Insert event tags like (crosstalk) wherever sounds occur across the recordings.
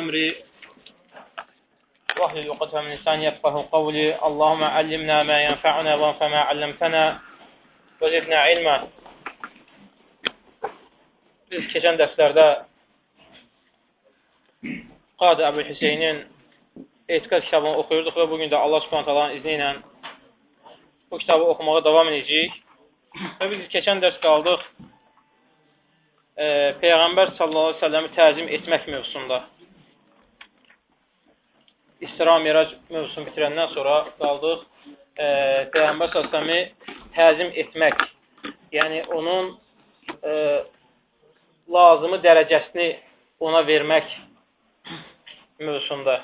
أمري واحلل عقدة من لساني يفقه قولي اللهم علمنا ما ينفعنا وانفع ما علمتنا وزدنا علما Biz keçən dərslərdə Qadı Əbu Hüseynin etiqad kitabını oxuyurduq və bugün də Allah subhanət izni ilə bu kitabı oxumağa davam edəcəyik. Və biz keçən dərs qaldıq e, Peyğəmbər sallallahu aleyhi ve selləmi təzim etmək mövzusunda. İsra Mirac mövzusunu bitirəndən sonra qaldıq. E, Peyğəmbər səsəmi təzim etmək, yəni onun e, lazımı dərəcəsini ona vermək mövzusunda.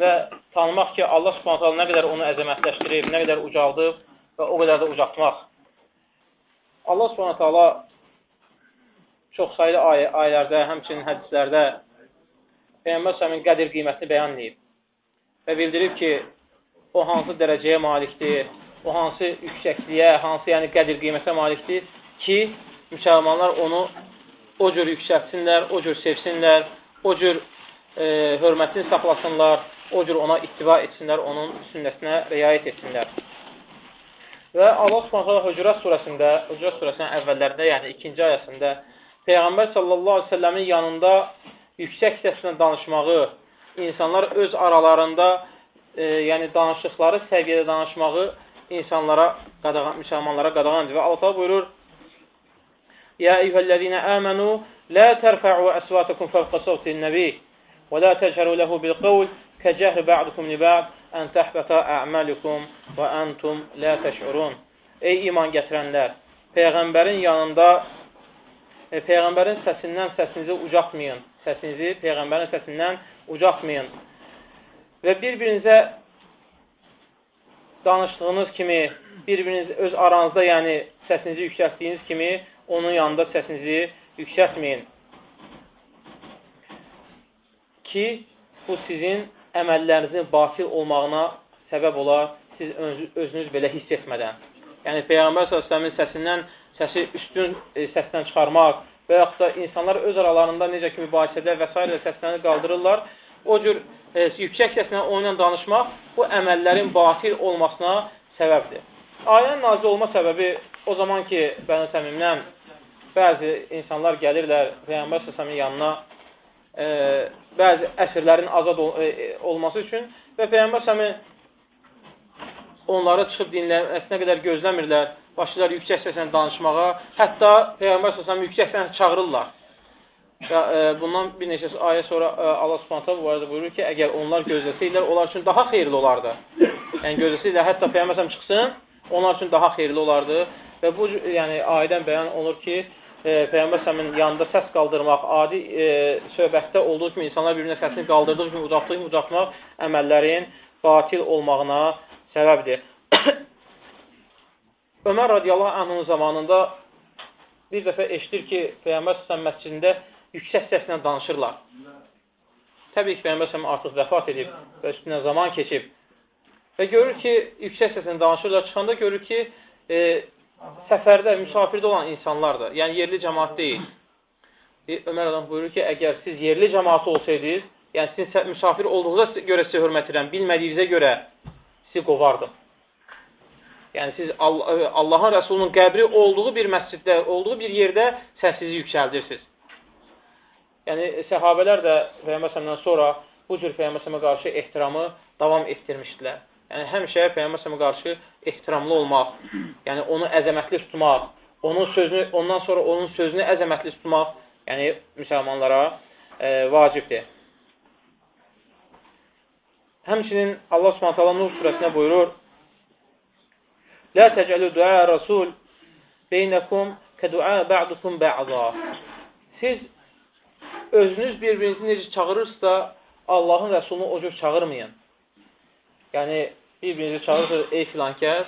Və tanımaq ki, Allah subhanətələ nə qədər onu əzəmətləşdirib, nə qədər ucaldıb və o qədər də ucaltmaq. Allah subhanətələ çox saylı ay ayələrdə, həmçinin hədislərdə Peyğəmbər səmin qədir qiymətini bəyan edib və bildirib ki, o hansı dərəcəyə malikdir, o hansı yüksəkliyə, hansı yəni qədir qiymətə malikdir ki, müsəlmanlar onu o cür yüksəltsinlər, o cür sevsinlər, o cür e, hörmətini saxlasınlar, o cür ona ittiba etsinlər, onun sünnətinə riayət etsinlər. Və Allah Subhanahu Hucurat surəsində, Hucurat surəsinin əvvəllərində, yəni ikinci ayəsində Peyğəmbər sallallahu əleyhi və səlləmin yanında yüksək səslə danışmağı, insanlar öz aralarında e, yəni danışıqları səviyyədə danışmağı insanlara, qadağan, müsəlmanlara qadağandır. Və Allah buyurur, lə tərfə'u əsvatakum fəvqə savtin nəbi və lə təcəru ləhu bil qavl kəcəhri bə'dukum li bə'd ən təhbətə ə'məlikum və əntum lə təş'urun. Ey iman gətirənlər, Peyğəmbərin yanında e, Peyğəmbərin səsindən səsinizi ucatmayın. Səsinizi Peyğəmbərin səsindən ucatmayın. Və bir-birinizə danışdığınız kimi, bir-biriniz öz aranızda, yəni səsinizi yüksəltdiyiniz kimi, onun yanında səsinizi yüksəltməyin. Ki, bu sizin əməllərinizin batil olmağına səbəb olar, siz özünüz belə hiss etmədən. Yəni, Peyğəmbər s.ə.v-in səsindən səsi üstün e, səsdən çıxarmaq və yaxud da insanlar öz aralarında necə ki, mübahisədə və s. səslərini qaldırırlar, o cür e, yüksək səslə onunla danışmaq bu əməllərin batil olmasına səbəbdir. Ayənin nazil olma səbəbi o zaman ki, Bəni Səmimdən bəzi insanlar gəlirlər Peyyambər səsəmin yanına e, bəzi əsrlərin azad ol, e, olması üçün və Peyyambər səmi onları çıxıb dinləməsinə qədər gözləmirlər, başlayırlar yüksək səslə danışmağa, hətta Peyyambər səsəmi yüksək səslə çağırırlar. Və e, bundan bir neçə ayə sonra e, Allah Subhanahu bu barədə buyurur ki, əgər onlar gözləsəydilər, onlar üçün daha xeyirli olardı. Yəni gözləsəydilər, hətta peyğəmbər çıxsın, onlar üçün daha xeyirli olardı. Və bu yəni ayədən bəyan olur ki, e, peyğəmbər səmin yanında səs qaldırmaq, adi e, söhbətdə olduğu kimi insanlar bir-birinə səsini qaldırdığı kimi uzatdığı kimi uzatmaq əməllərin batil olmağına səbəbdir. (coughs) Ömər radiyallahu anhın zamanında bir dəfə eşitir ki, Peyğəmbər səsəm məscidində yüksək səslə danışırlar. Təbii ki, Peyğəmbər səhəm artıq vəfat edib və üstündən zaman keçib. Və görür ki, yüksək səslə danışırlar. Çıxanda görür ki, e, səfərdə, müsafirdə olan insanlardır. Yəni, yerli cəmaat deyil. E, Ömər adam buyurur ki, əgər siz yerli cəmaatı olsaydınız, yəni sizin müsafir olduğunuza görə sizə hörmət edirəm, bilmədiyinizə görə sizi qovardım. Yəni, siz Allahın Rəsulunun qəbri olduğu bir məsciddə, olduğu bir yerdə səsizi yüksəldirsiniz. Yəni, səhabələr də Peyyəməsəmdən sonra bu cür Peyyəməsəmə qarşı ehtiramı davam etdirmişdilər. Yəni, həmişə Peyyəməsəmə qarşı ehtiramlı olmaq, yəni onu əzəmətli tutmaq, onun sözünü, ondan sonra onun sözünü əzəmətli tutmaq, yəni müsəlmanlara e, vacibdir. Həmçinin Allah Subhanahu Nur surəsində buyurur: "La tec'alu du'a rasul beynəkum kədu'a ba'dukum ba'za." Siz özünüz bir-birinizi necə çağırırsınızsa, Allahın rəsulunu o cür çağırmayın. Yəni, bir-birinizi çağırırsınız, ey filan kəs,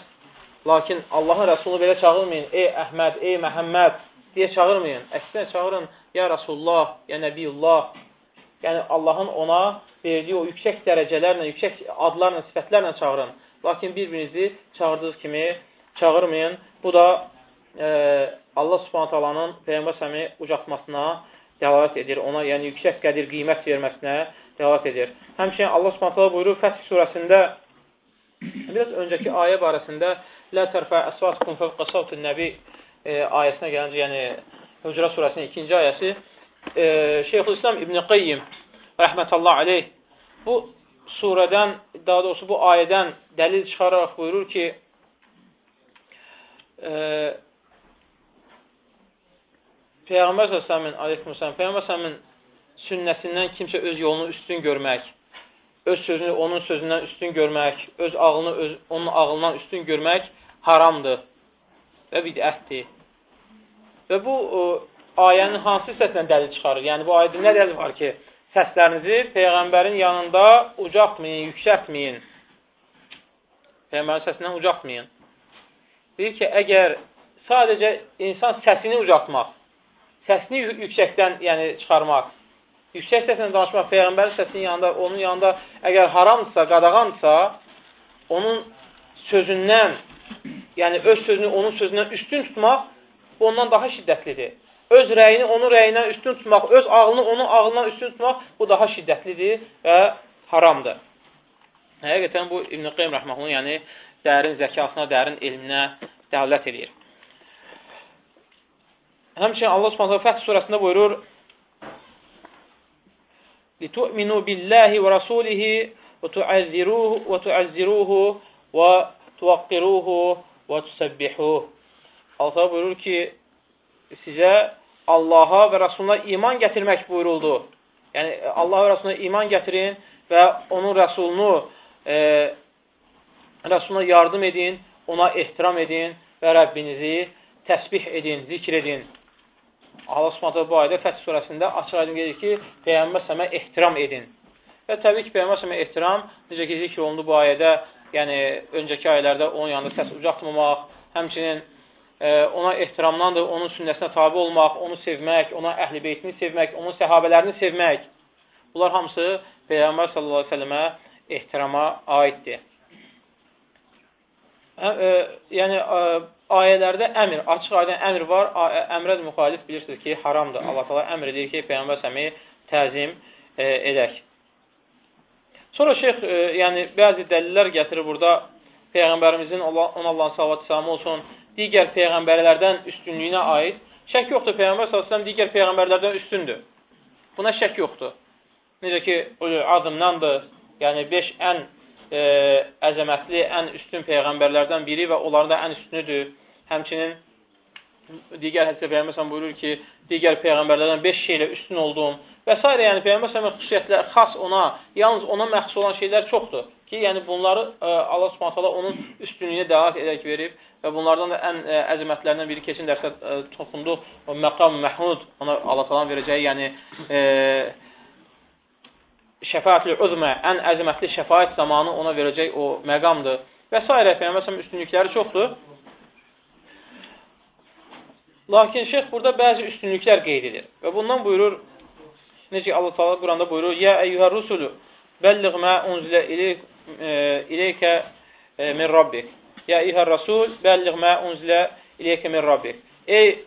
lakin Allahın rəsulunu belə çağırmayın, ey Əhməd, ey Məhəmməd deyə çağırmayın. Əksinə çağırın, ya Rasulullah, ya Nəbiyullah. Yəni, Allahın ona verdiyi o yüksək dərəcələrlə, yüksək adlarla, sifətlərlə çağırın. Lakin bir-birinizi çağırdığınız kimi çağırmayın. Bu da e, Allah subhanət alanın Peyyəmbər səmi ucatmasına dəlalət edir. Ona yəni yüksək qədir, qiymət verməsinə dəlalət edir. Həmçinin Allah Subhanahu buyurur Fəth surəsində biraz öncəki ayə barəsində La tərfə əsvatkum fəvqə savtun nəbi e, ayəsinə gəlincə, yəni Hücrə surəsinin ikinci ayəsi e, Şeyxülislam İbn Qayyim rəhmətullah aleyh bu surədən, daha doğrusu bu ayədən dəlil çıxararaq buyurur ki, e, Peyğəmbər s.ə.v-in, aleykümsələm, Peyğəmbər s.ə.v-in sünnəsindən kimsə öz yolunu üstün görmək, öz sözünü onun sözündən üstün görmək, öz ağlını öz, onun ağlından üstün görmək haramdır və bidətdir. Və bu o, ayənin hansı hissəsindən dəlil çıxarır? Yəni, bu ayədə nə dəlil var ki, səslərinizi Peyğəmbərin yanında ucaqmayın, yüksətməyin. Peyğəmbərin səsindən ucaqmayın. Deyir ki, əgər sadəcə insan səsini ucatmaq, səsini yüksəkdən yəni, çıxarmaq, yüksək səslə danışmaq Peyğəmbərin səsinin yanında, onun yanında əgər haramdırsa, qadağandısa, onun sözündən, yəni öz sözünü onun sözündən üstün tutmaq ondan daha şiddətlidir. Öz rəyini onun rəyindən üstün tutmaq, öz ağlını onun ağlından üstün tutmaq bu daha şiddətlidir və haramdır. Həqiqətən bu İbn-i Qeym rəhməhulun, yəni dərin zəkasına, dərin elminə dəvlət edir. Həmçinin Allah Subhanahu Fəth surəsində buyurur: "Litu'minu billahi və rasulihi və tu'azziruhu və tu'azziruhu və tuwaqqiruhu və tusabbihuhu." Allah buyurur ki, sizə Allaha və Rasuluna iman gətirmək buyuruldu. Yəni Allah və Rasuluna iman gətirin və onun Rəsulunu e, Rəsuluna yardım edin, ona ehtiram edin və Rəbbinizi təsbih edin, zikr edin. Allah Subhanahu bu ayədə Fəth surəsində açıq-aydın gedir ki, Peyğəmbər səmə ehtiram edin. Və təbii ki, Peyğəmbər səmə ehtiram, necə ki, zikr olundu bu ayədə, yəni öncəki ayələrdə onun yanında səs ucaqmamaq, həmçinin ona ehtiramdandır, onun sünnəsinə tabi olmaq, onu sevmək, ona əhl-i beytini sevmək, onun səhabələrini sevmək. Bunlar hamısı Peyğəmbər sallallahu əleyhi və səlləmə ehtirama aiddir. Ə, ə, yəni ə, ayələrdə əmr, açıq aydın əmr var. Əmrə müxalif bilirsiniz ki, haramdır. Allah təala əmr edir ki, Peyğəmbər səmi təzim edək. Sonra şeyx, yəni bəzi dəlillər gətirir burada. Peyğəmbərimizin ona Allahın salavatı olsun, digər peyğəmbərlərdən üstünlüyünə aid. Şək yoxdur, Peyğəmbər sallallahu digər peyğəmbərlərdən üstündür. Buna şək yoxdur. Necə ki, adımdandır, yəni 5 ən e, əzəmətli, ən üstün peyğəmbərlərdən biri və onların da ən üstünüdür. Həmçinin digər hədisdə Peyğəmbər buyurur ki, digər peyğəmbərlərdən 5 şeylə üstün oldum və s. yəni Peyğəmbər xüsusiyyətlər xas ona, yalnız ona məxsus olan şeylər çoxdur ki, yəni bunları ə, e, Allah Subhanahu onun üstünlüyünə dəlalət edərək verib və bunlardan da ən ə, e, əzəmətlərindən biri keçən dərsdə ə, e, toxunduq. O məqam məhmud ona Allah təala verəcəyi, yəni ə, şəfaətli özmə, ən əzəmətli şəfaət zamanı ona verəcək o məqamdır. Və s. Peyğəmbər üstünlükləri çoxdur. Lakin şeyx burada bəzi üstünlüklər qeyd edir. Və bundan buyurur, necə Allah Taala Quranda buyurur: "Ya eyyuhər rusulu, belliğ ma unzilə ileykə e, min rabbik." Ya eyyuhər rasul, belliğ ma unzilə ileykə min rabbik. Ey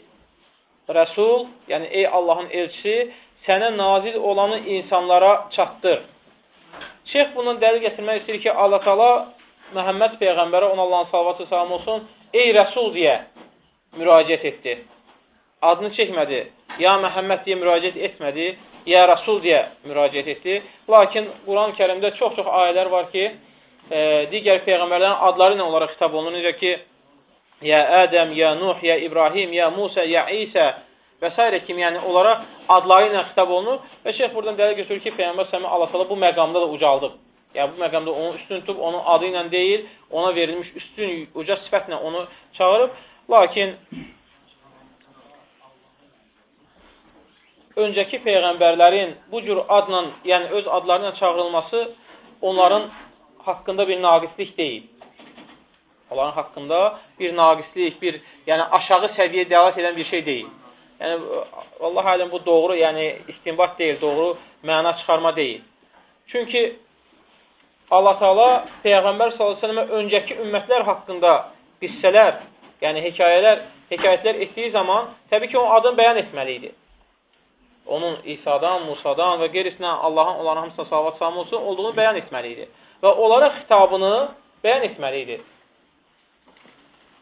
Rəsul, yəni ey Allahın elçisi, sənə nazil olanı insanlara çatdır. Şeyx bundan dəlil gətirmək istəyir ki, Allah tala Məhəmməd Peyğəmbərə, ona Allahın salavatı salam olsun, ey Rəsul deyə müraciət etdi. Adını çəkmədi. Ya Məhəmməd deyə müraciət etmədi. Ya Rəsul deyə müraciət etdi. Lakin Quran-ı kərimdə çox-çox ayələr var ki, e, digər Peyğəmbərlərin adları ilə onlara xitab olunur. Necə ki, Ya Ədəm, Ya Nuh, Ya İbrahim, Ya Musa, Ya İsə və s. kimi, yəni onlara adları ilə xitab olunur və şeyh buradan dələ götürür ki, Peyyambər səmi Allah bu məqamda da ucaldıb. Yəni, bu məqamda onu üstün tutub, onun adı ilə deyil, ona verilmiş üstün, uca sifətlə onu çağırıb. Lakin öncəki peyğəmbərlərin bu cür adla, yəni öz adları ilə çağırılması onların haqqında bir naqislik deyil. Onların haqqında bir naqislik, bir yəni aşağı səviyyə dəlat edən bir şey deyil. Yəni, Allah aləm bu doğru, yəni istinbat deyil, doğru məna çıxarma deyil. Çünki Allah Taala Peyğəmbər s.ə.və öncəki ümmətlər haqqında qissələr, yəni hekayələr, hekayətlər etdiyi zaman təbii ki, onun adını bəyan etməli idi. onun İsa'dan, Musadan və qeyrisindən Allahın onların hamısına salavat salam olsun, olduğunu bəyan etməli idi və onlara xitabını bəyan etməli idi.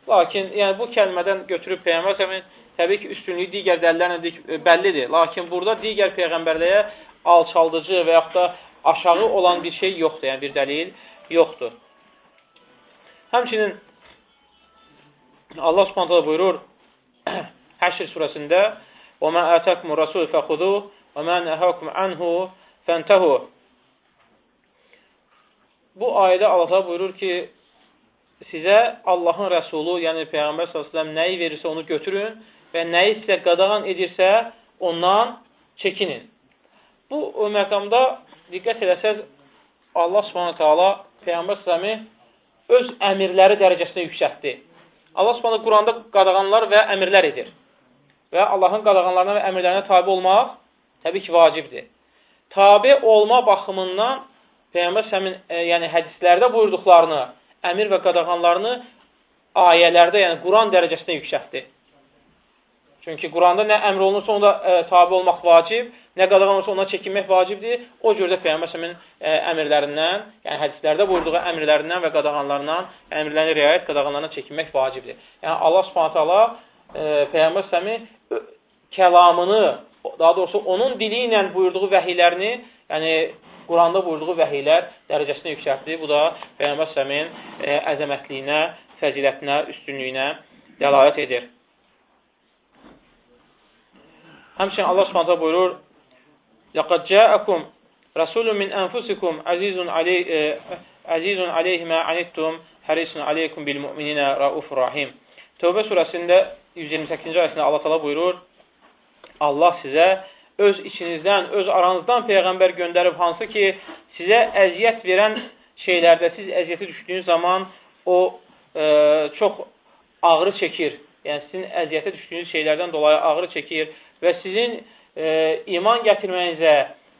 Lakin yəni bu kəlmədən götürüb Peyğəmbər s.ə.v təbii ki, üstünlüyü digər dəlillərlə e, bəllidir. Lakin burada digər peyğəmbərlərə alçaldıcı və yaxud da aşağı olan bir şey yoxdur, yəni bir dəlil yoxdur. Həmçinin Allah Subhanahu taala buyurur (clears throat) Həşr surəsində: "Və mə ətəkum rasul fəxuzuhu və mə nəhakum anhu fəntəhu." Bu ayədə Allah buyurur ki, sizə Allahın rəsulu, yəni Peyğəmbər s.ə.v nəyi verirsə onu götürün və nəyi sizə qadağan edirsə ondan çəkinin. Bu məqamda diqqət eləsəz, Allah ala Peyğəmbər s.ə.v öz əmirləri dərəcəsində yüksətdi. Allah subhanətə Quranda qadağanlar və əmirlər edir. Və Allahın qadağanlarına və əmirlərinə tabi olmaq təbii ki, vacibdir. Tabi olma baxımından Peyğəmbər səmin e, yəni hədislərdə buyurduqlarını, əmir və qadağanlarını ayələrdə, yəni Quran dərəcəsində yüksəkdir. Çünki Quranda nə əmr olunursa ona e, tabi olmaq vacib, nə qadağan olursa ona çəkinmək vacibdir. O cürdə Peyğəmbər səmin e, əmirlərindən, yəni hədislərdə buyurduğu əmirlərindən və qadağanlarından, əmirlərinə riayət, qadağanlarına çəkinmək vacibdir. Yəni Allah Subhanahu taala e, Peyğəmbər səmi kəlamını, daha doğrusu onun dili ilə buyurduğu vəhiylərini, yəni Quranda buyurduğu vəhiylər dərəcəsində yüksəltdi. Bu da Peyğəmbər səmin e, əzəmətliyinə, fəzilətinə, üstünlüyünə dəlalət edir. Həmçinin Allah Subhanahu buyurur: "Laqad ca'akum rasulun min anfusikum azizun aley e, azizun aleyhi ma anittum harisun aleykum bil mu'minina raufur rahim." Tövbə surəsində 128-ci ayəsində Allah təala buyurur: Allah sizə öz içinizdən, öz aranızdan Peyğəmbər göndərib, hansı ki, sizə əziyyət verən şeylərdə siz əziyyəti düşdüyünüz zaman o e, çox ağrı çəkir. Yəni, sizin əziyyətə düşdüyünüz şeylərdən dolayı ağrı çəkir və sizin e, iman gətirməyinizə,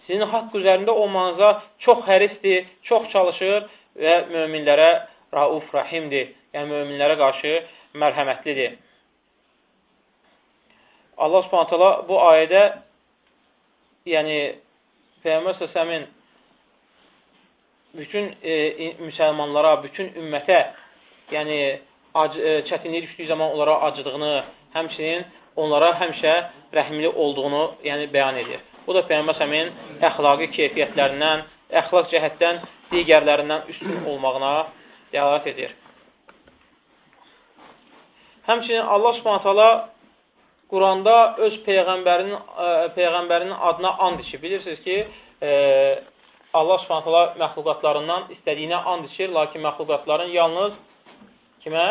sizin haqq üzərində olmanıza çox hərisdir, çox çalışır və möminlərə rauf rahimdir. Yəni, möminlərə qarşı mərhəmətlidir. Allah subhanətələ bu ayədə yəni Peyğəmbər səsəmin bütün e, müsəlmanlara, bütün ümmətə yəni ac, e, çətinlik düşdüyü zaman onlara acıdığını, həmçinin onlara həmişə rəhmli olduğunu yəni bəyan edir. Bu da Peyğəmbər səmin əxlaqi keyfiyyətlərindən, əxlaq cəhətdən digərlərindən üstün olmağına dəlalət edir. Həmçinin Allah Subhanahu Quranda öz peyğəmbərinin e, peyğəmbərinin adına and içir. Bilirsiniz ki, e, Allah Subhanahu məxluqatlarından istədiyinə and içir, lakin məxluqatların yalnız kimə?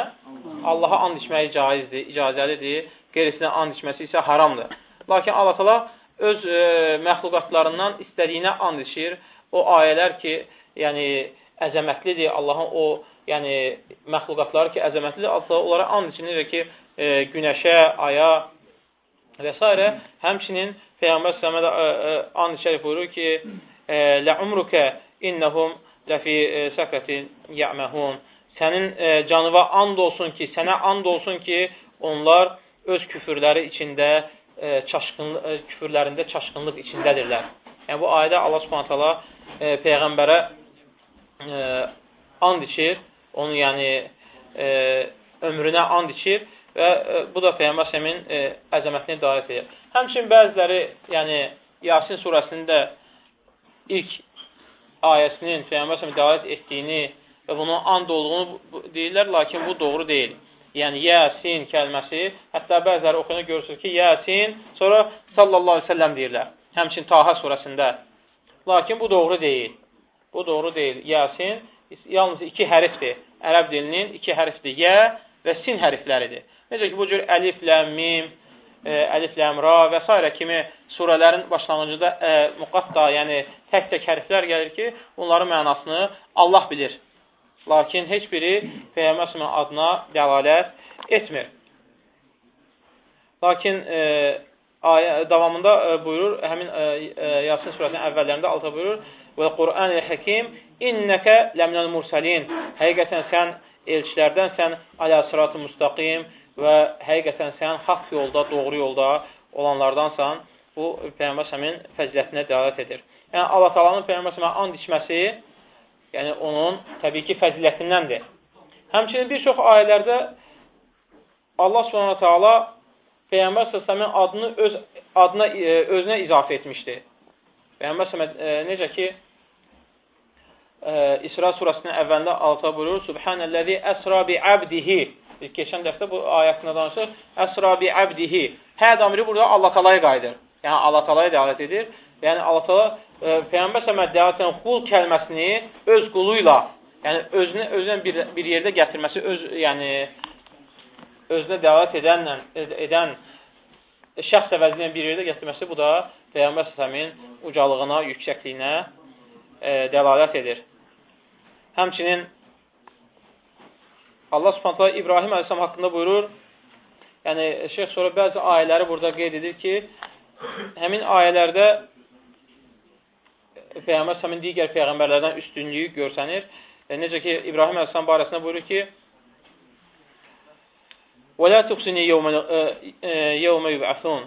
Allaha and içməyi caizdir, icazəlidir. Qeyrisinə and içməsi isə haramdır. Lakin Allah Taala öz e, məxluqatlarından istədiyinə and içir. O ayələr ki, yəni əzəmətlidir. Allahın o, yəni məxluqatları ki, əzəmətlidir. Allah onlara and içinir ki, e, günəşə, aya, və s. Həmçinin Peyğəmbər s.ə.və də and şərif buyurur ki, Ləumrukə innəhum ləfi səkətin yəməhun. Sənin canıva and olsun ki, sənə and olsun ki, onlar öz küfürləri içində, çaşqın, küfürlərində çaşqınlıq içindədirlər. Yəni, bu ayədə Allah subhanətələ Peyğəmbərə and içir, onun yəni ömrünə and içir və e, bu da Peyğəmbər səmin e, əzəmətini davet edir. Həmçin bəziləri, yəni Yasin surəsində ilk ayəsinin Peyğəmbər səmin davet etdiyini və bunun and olduğunu deyirlər, lakin bu doğru deyil. Yəni, Yasin kəlməsi, hətta bəziləri oxuyana görürsünüz ki, Yasin, sonra sallallahu aleyhi ve selləm deyirlər. Həmçin Taha surəsində. Lakin bu doğru deyil. Bu doğru deyil. Yasin yalnız iki hərfdir. Ərəb dilinin iki hərfdir. Yə və sin hərfləridir. Necə ki, bu cür əlif, ləm, mim, e, əlif, ləm, ra və s. kimi surələrin başlanğıcında ə, e, müqatta, yəni tək-tək hərflər gəlir ki, onların mənasını Allah bilir. Lakin heç biri Peyyəməsmin adına dəlalət etmir. Lakin e, ayə, davamında ə, buyurur, həmin ə, ə, Yasin surəsinin əvvəllərində alta buyurur, və Qur'an-ı həkim innəkə ləminəl mursəlin həqiqətən sən elçilərdən sən alə sıratı müstəqim və həqiqətən sən haqq yolda, doğru yolda olanlardansan. bu Peyğəmbər səmin fəzilətinə dəlalət edir. Yəni, Allah talanın Peyğəmbər səmə and içməsi, yəni onun təbii ki, fəzilətindəndir. Həmçinin bir çox ayələrdə Allah subhanahu ta'ala Peyğəmbər səmin adını öz adına, e, özünə izafə etmişdi. Peyğəmbər səmə e, necə ki, e, İsra surasının əvvəlində alta buyurur, Subhanəlləzi əsra bi əbdihi. Keçən dəfdə bu ayətində danışır. Əsra bi əbdihi. Hə damiri burada Allah talaya qayıdır. Yəni Allah talaya dəalət edir. Yəni Allah tala e, Peyğəmbər səmə dəalət edən qul kəlməsini öz quluyla, yəni özünə özünə bir, bir yerdə gətirməsi, öz yəni özünə dəalət edənlə edən şəxs əvəzinə bir yerdə gətirməsi bu da Peyğəmbər səmin ucalığına, yüksəkliyinə e, dəlalət edir. Həmçinin Allah Subhanahu İbrahim əleyhissalam haqqında buyurur. Yəni şeyx sonra bəzi ayələri burada qeyd edir ki, həmin ayələrdə Peyğəmbər səmin digər peyğəmbərlərdən üstünlüyü görsənir. E, necə ki İbrahim əleyhissalam barəsində buyurur ki: "Və la tuqsini yevmə yub'asun."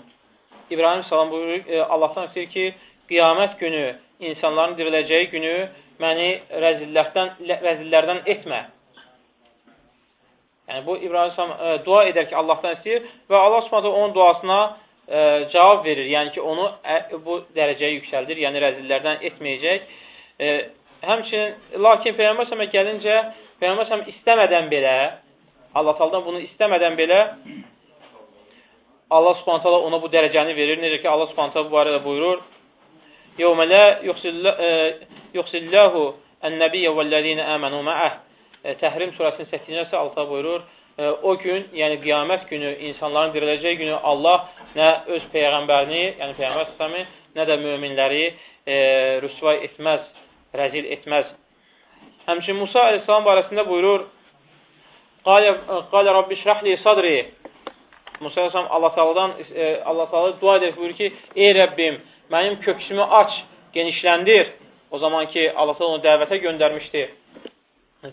İbrahim salam buyurur, e, Allahdan istəyir ki, qiyamət günü, insanların diriləcəyi günü məni rəzillərdən, rəzillərdən etmə. Yəni, bu İbrahim Səhəm e, dua edər ki, Allahdan istəyir və Allah Subhanahu onun duasına e, cavab verir. Yəni ki, onu e, bu dərəcəyə yüksəldir, yəni rəzillərdən etməyəcək. E, həmçinin, lakin Peyğəmbər Səhəmə gəlincə, Peyğəmbər Səhəm istəmədən belə, Allah Taala'dan bunu istəmədən belə Allah Subhanahu taala ona bu dərəcəni verir. Necə ki, Allah Subhanahu taala bu barədə buyurur: "Yevme la yuhsillahu e, en-nabiyye vellezina amanu ma'ah." Təhrim surəsinin 8-ci alta buyurur, e, o gün, yəni qiyamət günü, insanların diriləcəyi günü Allah nə öz Peyğəmbərini, yəni Peyğəmbər səsəmi, nə də müminləri e, rüsvay etməz, rəzil etməz. Həmçin Musa əleyhissalam barəsində buyurur, Qalə Rabbi şrəhli sadri Musa əleyhissalam Allah Teala'dan e, Allah Teala dua edir, buyurur ki, ey Rəbbim, mənim köksümü aç, genişləndir. O zaman ki, Allah onu dəvətə göndərmişdi.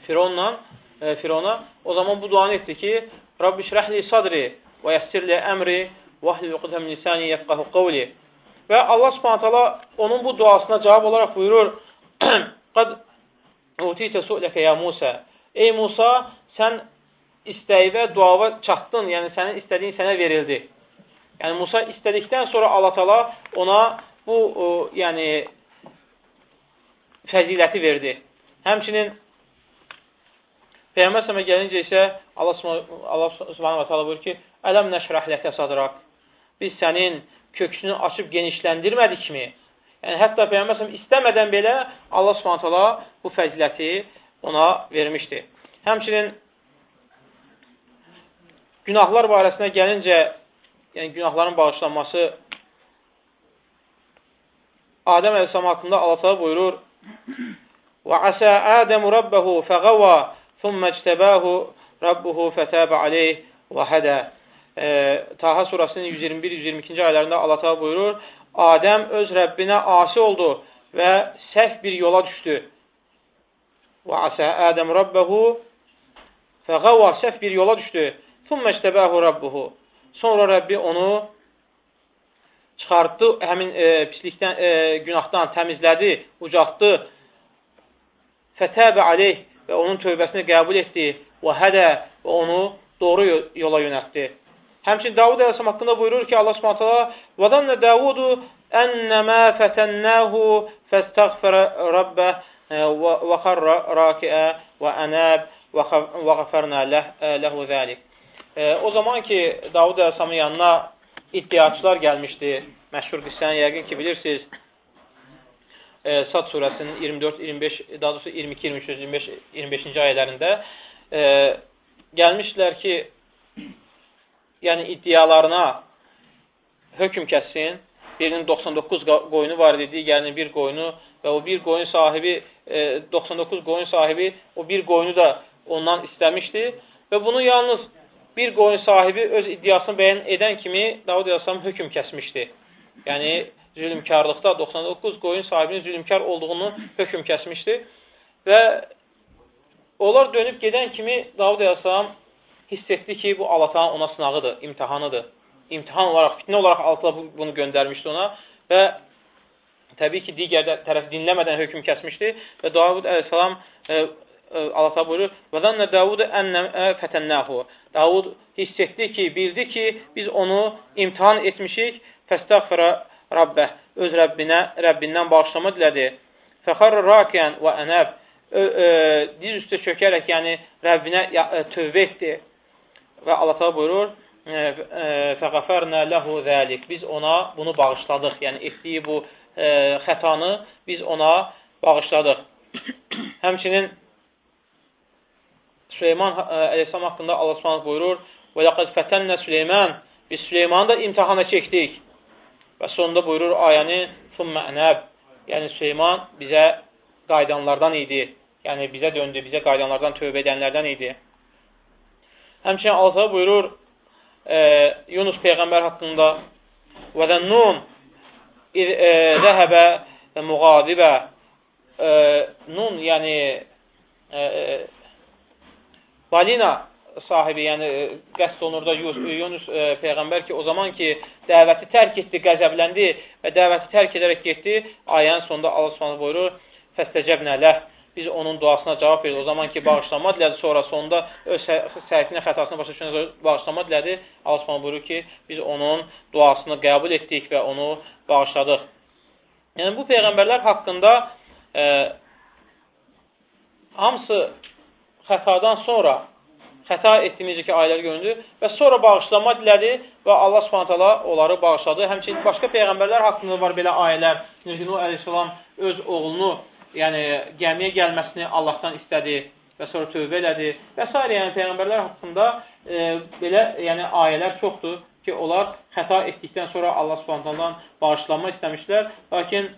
Fironla, e, Firona o zaman bu duanı etdi ki, Rabbi şrəhli sadri və yəssirli əmri və ahli uqdəm lisani yəfqahu qavli. Və Allah subhanətələ onun bu duasına cavab olaraq buyurur, Qad utitə su'ləkə ya Musa. Ey Musa, sən istəyi və duava çatdın, yəni sənin istədiyin sənə verildi. Yəni Musa istədikdən sonra Allah təala ona bu o, yəni fəziləti verdi. Həmçinin Peyğəmbər səmə gəlincə isə Allah, subhanahu wa ta'ala buyur ki, Ələm nəşrəh ləkə sadrak. Biz sənin köksünü açıb genişləndirmədikmi? Yəni, hətta Peyğəmbər səmə istəmədən belə Allah subhanahu wa ta'ala bu fəziləti ona vermişdi. Həmçinin günahlar barəsində gəlincə, yəni günahların bağışlanması Adəm əleyhissalam haqqında Allah buyurur: "Və asa Adəmu rabbahu ictabahu rabbuhu fətaba alayh və hada." E, Taha surasının 121-122-ci ayələrində Allah Taala buyurur: Adəm öz Rəbbinə asi oldu və səhv bir yola düşdü. Və asa Adəm rabbahu fəğava, səhv bir yola düşdü. Thumma ictabahu rabbuhu. Sonra Rəbbi onu çıxartdı, həmin e, pislikdən, e, günahdan təmizlədi, ucaltdı. Fətəbə aleyh və onun tövbəsini qəbul etdi. Və hədə və onu doğru yola yönətdi. Həmçin Davud Əleyhisselam haqqında buyurur ki, Allah Subhanahu taala: "Və danna Davudu ennema fətənnahu fəstəğfərə rabbə və xarra rakiə və anab və ғəfərna ləhu zəlik." O zaman ki, Davud Əleyhisselamın yanına iddiaçılar gəlmişdi. Məşhur qissəni yəqin ki, bilirsiniz. E, Sad surəsinin 24, 25, daha doğrusu 22, 23, 25, 25-ci ayələrində e, gəlmişdilər ki, yəni iddialarına hökm kəssin. Birinin 99 qoyunu var idi, digərinin bir qoyunu və o bir qoyun sahibi, e, 99 qoyun sahibi o bir qoyunu da ondan istəmişdi və bunu yalnız bir qoyun sahibi öz iddiasını bəyan edən kimi Davud Yassam hökm kəsmişdi. Yəni, zülümkarlıqda 99 qoyun sahibinin zülümkar olduğunu hökm kəsmişdi. Və onlar dönüb gedən kimi Davud Yassam hiss etdi ki, bu Allahın ona sınağıdır, imtihanıdır. imtihan olaraq, fitnə olaraq Allah bunu göndərmişdi ona və təbii ki, digər tərəf dinləmədən hökm kəsmişdi və Davud əleyhissalam e, e, Allah buyurur: "Və zannə Davud ennə fətənnahu." Davud hiss etdi ki, bildi ki, biz onu imtahan etmişik. Fəstəğfirə Rabbə. Öz Rəbbinə, Rəbbindən bağışlama dilədi. Fəxarra rakiyan və ənəb. Diz üstə çökərək, yəni Rəbbinə tövbə etdi. Və Allah buyurur: fəğəfərnə ləhu zəlik. Biz ona bunu bağışladıq. Yəni, etdiyi bu e, xətanı biz ona bağışladıq. (clears throat) Həmçinin Süleyman əleyhissalam haqqında Allah subhanət buyurur və ləqəd fətənnə Süleyman biz Süleymanı da imtihana çəkdik. Və sonunda buyurur ayəni Sümmə ənəb yəni Süleyman bizə qaydanlardan idi. Yəni bizə döndü, bizə qaydanlardan tövbə edənlərdən idi. Həmçinin Allah buyurur e, Yunus Peyğəmbər haqqında və zənnun e, zəhəbə müqadibə e, nun, yəni e, balina sahibi, yəni qəsd olunur da Yunus e, Peyğəmbər ki, o zaman ki, dəvəti tərk etdi, qəzəbləndi və dəvəti tərk edərək getdi, ayənin sonunda Allah subhanı buyurur, fəstəcəbnə ləh biz onun duasına cavab verdik. O zaman ki, bağışlama dilədi, sonra sonunda öz səhəfinə, xətasına başa düşən bağışlama dilədi. Allah Subhanahu buyurur ki, biz onun duasını qəbul etdik və onu bağışladıq. Yəni, bu peyğəmbərlər haqqında e, hamısı xətadan sonra xəta etdiyimiz ki, ayələr göründü və sonra bağışlama dilədi və Allah subhanətələ onları bağışladı. Həmçinin başqa peyğəmbərlər haqqında var belə ayələr. Nuh əleyhissalam öz oğlunu yəni gəmiyə gəlməsini Allahdan istədi və sonra tövbə elədi və s. Yəni peyğəmbərlər haqqında e, belə yəni ayələr çoxdur ki, onlar xəta etdikdən sonra Allah Subhanahu bağışlanma istəmişlər. Lakin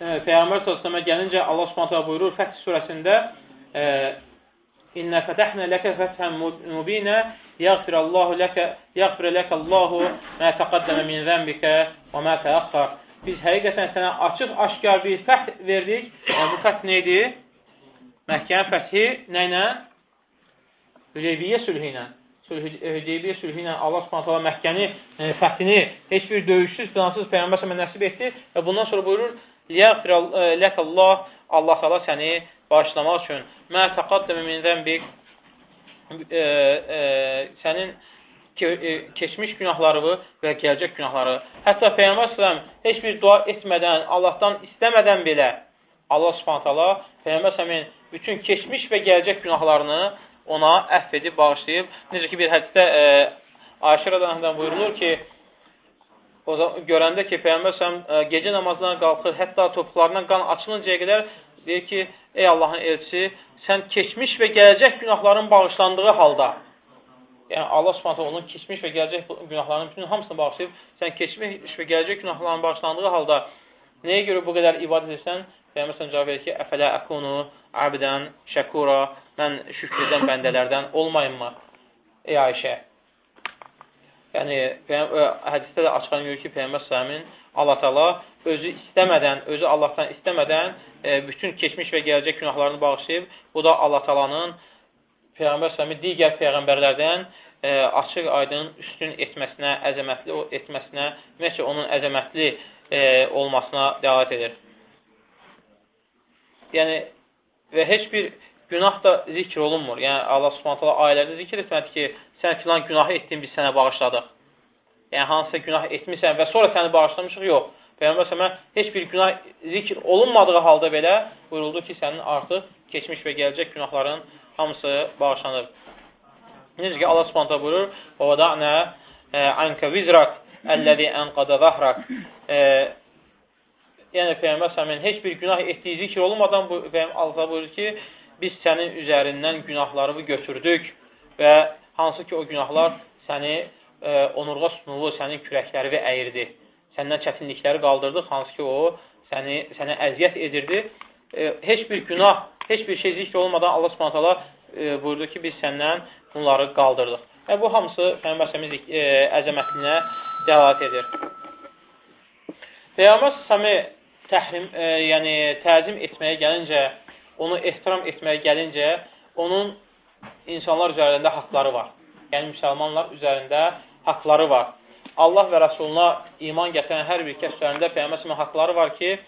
e, peyğəmbər sallallahu gəlincə Allah Subhanahu buyurur Fəth surəsində e, İnnə fətəhnə ləkə fəthən mubinə yəğfirəllahu ləkə yəğfirə ləkəllahu mə təqəddəmə min zənbikə və mə təəxxar biz həqiqətən sənə açıq-aşkar bir fəth verdik. Yəni, bu fəth nə idi? Məhkəmə fəthi nə ilə? Hüceybiyyə sülhü ilə. Hüceybiyyə sülhü ilə Allah subhanətələ məhkəni, yəni, fəthini heç bir döyüşsüz, filansız Peyyambər sənə nəsib etdi və bundan sonra buyurur, Liyəqfir e, ləkəllah, Allah sala səni bağışlamaq üçün mə təqaddəmə min zənbik e, e, sənin E, keçmiş günahları və gələcək günahları. Hətta Peyğəmbər sallam heç bir dua etmədən, Allahdan istəmədən belə Allah Subhanahu taala Peyğəmbər sallamın bütün keçmiş və gələcək günahlarını ona əfv edib bağışlayıb. Necə ki bir hədisdə e, Ayşə rəziyallahu buyurulur ki, o zaman görəndə ki Peyğəmbər sallam e, gecə namazından qalxır, hətta topuqlarından qan açılıncaya qədər deyir ki, ey Allahın elçisi, sən keçmiş və gələcək günahların bağışlandığı halda yəni Allah Subhanahu onun keçmiş və gələcək günahlarının bütün hamısını bağışlayıb, sən keçmiş və gələcək günahların bağışlandığı halda nəyə görə bu qədər ibadət etsən? Peyğəmbər sən cavab verir ki, "Əfələ əkunu abdən şəkura" mən şükr edən bəndələrdən olmayınmı? Ey Ayşə. Yəni hədisdə də açıqlanır görür ki, Peyğəmbər sallallahu Allah Taala özü istəmədən, özü Allahdan istəmədən e, bütün keçmiş və gələcək günahlarını bağışlayıb. Bu da Allah Taala'nın Peyğəmbər səmi digər peyğəmbərlərdən e, açıq aydın üstün etməsinə, əzəmətli etməsinə, ümumiyyətcə onun əzəmətli e, olmasına dəlat edir. Yəni, və heç bir günah da zikr olunmur. Yəni, Allah subhanətələ ayələrdə zikr etmədi ki, sən filan günahı etdin, biz sənə bağışladıq. Yəni, hansısa günah etmirsən və sonra səni bağışlamışıq, yox. Peyğəmbər sələmə heç bir günah zikr olunmadığı halda belə buyuruldu ki, sənin artıq keçmiş və gələcək günahların hamısı bağışlanır. Necə ki, Allah subhanətə buyurur, O vada'nə ənkə e, vizrak əlləzi ənqada zahrak e, Yəni, Peyğəmbər sələmin heç bir günah etdiyi zikr olunmadan Allah buyurur ki, biz sənin üzərindən günahları götürdük və hansı ki, o günahlar səni e, onurğa sütnuvu, sənin kürəkləri və əyirdi. Səndən çətinlikləri qaldırdıq, hansı ki, o səni, sənə əziyyət edirdi. E, heç bir günah heç bir şey zikr olmadan Allah Subhanahu e, buyurdu ki, biz səndən bunları qaldırdıq. Və bu hamısı Peyğəmbər e, əzəmətliyinə dəlalət edir. Peyğəmbər səmi təhrim, e, yəni təzim etməyə gəlincə, onu ehtiram etməyə gəlincə, onun insanlar üzərində haqları var. Yəni, müsəlmanlar üzərində haqları var. Allah və Rəsuluna iman gətirən hər bir kəs üzərində Peyğəmbər haqları var ki,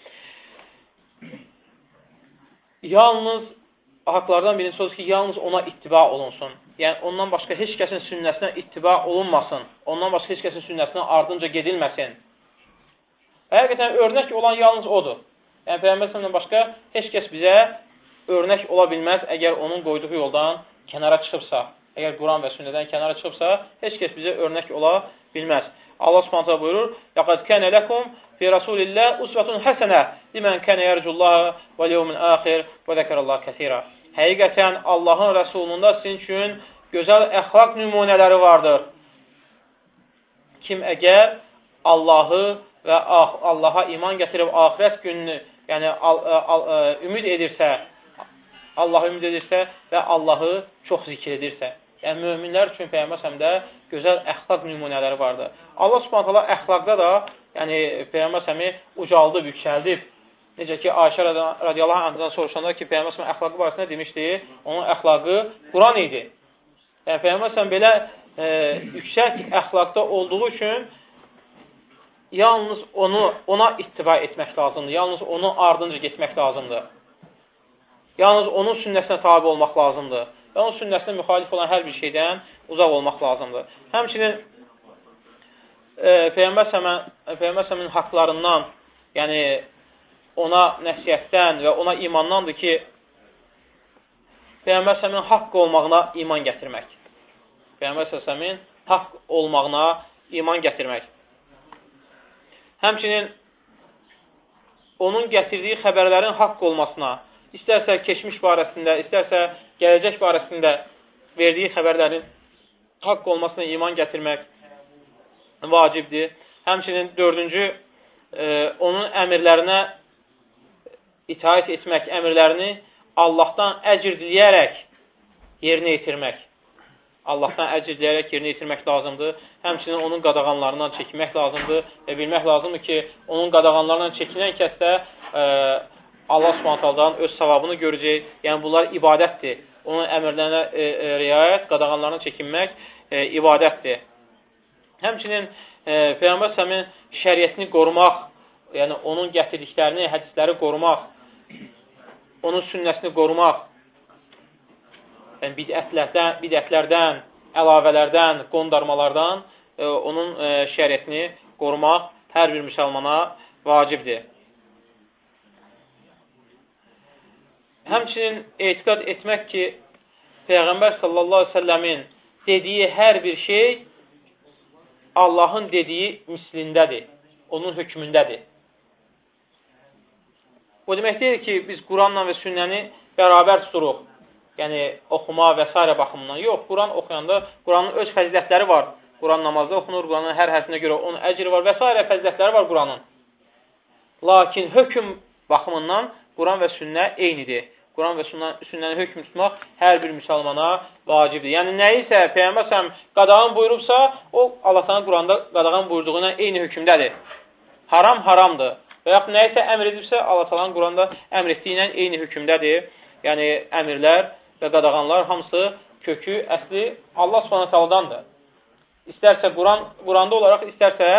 yalnız haqlardan birincisi odur ki, yalnız ona ittiba olunsun. Yəni, ondan başqa heç kəsin sünnəsinə ittiba olunmasın. Ondan başqa heç kəsin sünnəsinə ardınca gedilməsin. Həqiqətən, örnək olan yalnız odur. Yəni, Peyğəmbər başqa heç kəs bizə örnək ola bilməz, əgər onun qoyduğu yoldan kənara çıxıbsa, əgər Quran və sünnədən kənara çıxıbsa, heç kəs bizə örnək ola bilməz. Allah Subhanahu buyurur: "Laqad kana lakum fi Rasulillah uswatun hasana limen kana yercullaha vel yevmil axir və zəkərallahu kəsira." Həqiqətən Allahın Rəsulunda sizin üçün gözəl əxlaq nümunələri vardır. Kim əgər Allahı və Allaha iman gətirib axirət gününü, yəni al, al, ümid edirsə, Allahı ümid edirsə və Allahı çox zikr edirsə. Yəni, möminlər üçün Peyyəmbər səmdə gözəl əxlaq nümunələri vardır. Allah subhanətələ əxlaqda da, yəni Peyyəmbər səmi ucaldıb, yüksəldib. Necə ki, Ayşə radiyallahu anhdan soruşanda ki, Peyyəmbər səmi əxlaqı barəsində demişdi, onun əxlaqı Quran idi. Yəni, Peyyəmbər səm belə e, yüksək əxlaqda olduğu üçün yalnız onu, ona ittiba etmək lazımdır. Yalnız onun ardınca getmək lazımdır. Yalnız onun sünnəsinə tabi olmaq lazımdır və onun sünnəsinə müxalif olan hər bir şeydən uzaq olmaq lazımdır. Həmçinin e, Peyğəmbər səmin haqlarından, yəni ona nəsiyyətdən və ona imandandır ki, Peyğəmbər səmin haqq olmağına iman gətirmək. Peyğəmbər səmin haqq olmağına iman gətirmək. Həmçinin onun gətirdiyi xəbərlərin haqq olmasına, istərsə keçmiş barəsində, istərsə gələcək barəsində verdiyi xəbərlərin haqq olmasına iman gətirmək vacibdir. Həmçinin dördüncü, e, onun əmirlərinə itaət etmək, əmirlərini Allahdan əcr diləyərək yerinə yetirmək. Allahdan əcr diləyərək yerinə yetirmək lazımdır. Həmçinin onun qadağanlarından çəkinmək lazımdır və bilmək lazımdır ki, onun qadağanlarından çəkinən kəsdə e, Allah subhanətəldən öz savabını görəcək. Yəni, bunlar ibadətdir. Onun əmrlərinə e, e, riayət, qadağanlarına çəkinmək e, ibadətdir. Həmçinin e, Peyyambər səmin şəriyyətini qorumaq, yəni onun gətirdiklərini, hədisləri qorumaq, onun sünnəsini qorumaq, yəni bidətlərdən, bidətlərdən, əlavələrdən, qondarmalardan e, onun e, şəriyyətini qorumaq hər bir müsəlmana vacibdir. Həmçinin etiqad etmək ki, Peyğəmbər sallallahu aleyhi ve səlləmin dediyi hər bir şey Allahın dediyi mislindədir, onun hökmündədir. Bu demək deyil ki, biz Quranla və sünnəni bərabər tuturuq. Yəni, oxuma və s. baxımından. Yox, Quran oxuyanda Quranın öz fəzilətləri var. Quran namazda oxunur, Quranın hər hərfinə görə onun əcri var və s. fəzilətləri var Quranın. Lakin hökm baxımından Quran və sünnə eynidir. Quran və sünnənin hökm tutmaq hər bir müsəlmana vacibdir. Yəni, nəyi isə Peyyəmbər səhəm qadağan buyurubsa, o Allahdan Quranda qadağan buyurduğuna eyni hökmdədir. Haram haramdır. Və yaxud nəyi isə əmr edibsə, Allah Quranda əmr etdiyi ilə eyni hökmdədir. Yəni, əmirlər və qadağanlar hamısı kökü, əsli Allah subhanətələrdandır. İstərsə Quran, Quranda olaraq, istərsə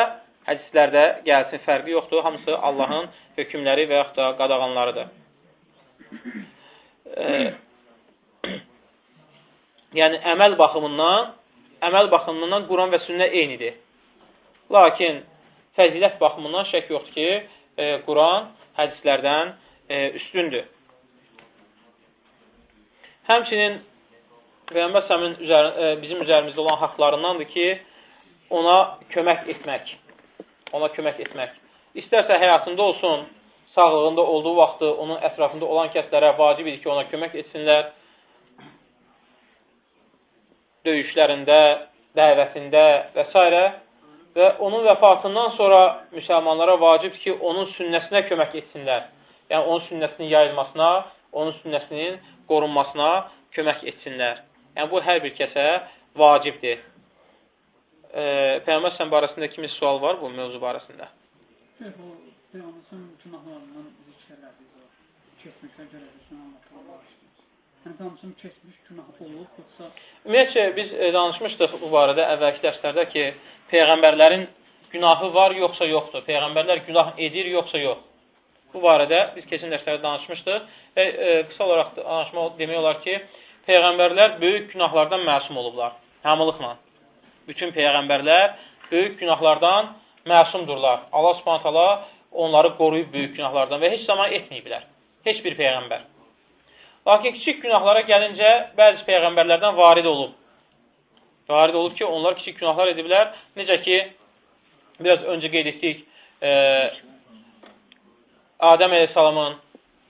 hədislərdə gəlsin, fərqi yoxdur. Hamısı Allahın hökmləri və yaxud da qadağanlarıdır e, yəni əməl baxımından əməl baxımından Quran və sünnə eynidir. Lakin fəzilət baxımından şək yoxdur ki, e, Quran hədislərdən e, üstündür. Həmçinin Peyğəmbər səmin üzər, e, bizim üzərimizdə olan haqlarındandır ki, ona kömək etmək. Ona kömək etmək. İstərsə həyatında olsun, sağlığında olduğu vaxtı onun ətrafında olan kəslərə vacib idi ki, ona kömək etsinlər. Döyüşlərində, dəvətində və s. Və onun vəfatından sonra müsəlmanlara vacibdir ki, onun sünnəsinə kömək etsinlər. Yəni, onun sünnəsinin yayılmasına, onun sünnəsinin qorunmasına kömək etsinlər. Yəni, bu hər bir kəsə vacibdir. E, Peyğəmbər sən barəsində kimin sual var bu mövzu barəsində? Peyğəmbərin günahlarından zikr Keçmişə görə bizim anlatmalar Yəni hamısının keçmiş günah olub, yoxsa Ümumiyyətcə biz danışmışdıq bu barədə əvvəlki dərslərdə ki, peyğəmbərlərin günahı var yoxsa yoxdur? Peyğəmbərlər günah edir yoxsa yox? Bu barədə biz keçən dərslərdə danışmışdıq və e, qısa olaraq danışma demək olar ki, peyğəmbərlər böyük günahlardan məsum olublar. Hamılıqla. Bütün peyğəmbərlər böyük günahlardan məsumdurlar. Allah Subhanahu taala onları qoruyub böyük günahlardan və heç zaman etməyiblər. Heç bir peyğəmbər. Lakin kiçik günahlara gəlincə, bəzi peyğəmbərlərdən varid olub. Varid olub ki, onlar kiçik günahlar ediblər. Necə ki, biraz öncə qeyd etdik, e, Adəm əleyhissalamın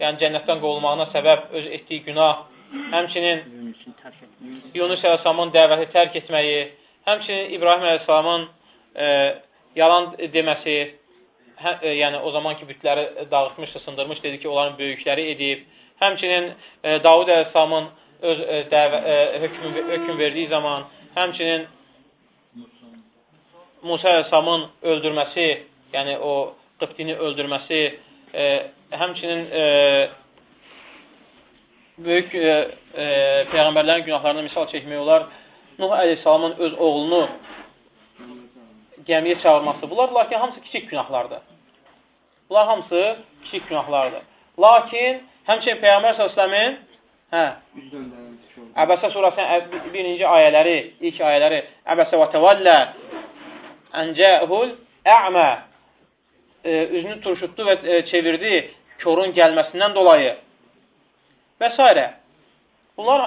yəni cənnətdən qovulmağına səbəb öz etdiyi günah, həmçinin Yunus əleyhissalamın dəvəti tərk etməyi, həmçinin İbrahim əleyhissalamın e, yalan deməsi, hə, e, yəni o zaman ki, bütləri dağıtmışdı, sındırmış, dedi ki, onların böyükləri edib, həmçinin e, Davud əleyhissalamın öz e, dəvə, e, hökm, hökm verdiyi zaman, həmçinin Musa əleyhissalamın öldürməsi, yəni o Qıptini öldürməsi, e, həmçinin e, böyük e, e, peyğəmbərlərin günahlarını misal çəkmək olar. Nuh əleyhissalamın öz oğlunu gəmiyə çağırması. Bunlar lakin hamısı kiçik günahlardır. Bunlar hamısı kiçik günahlardır. Lakin həmçinin Peyğəmbər s.ə.v-in hə, Əbəsə surasının birinci ayələri, ilk ayələri Əbəsə və təvəllə əncəhul ə'mə e, üzünü turşutdu və e, çevirdi körün gəlməsindən dolayı və s. Bunlar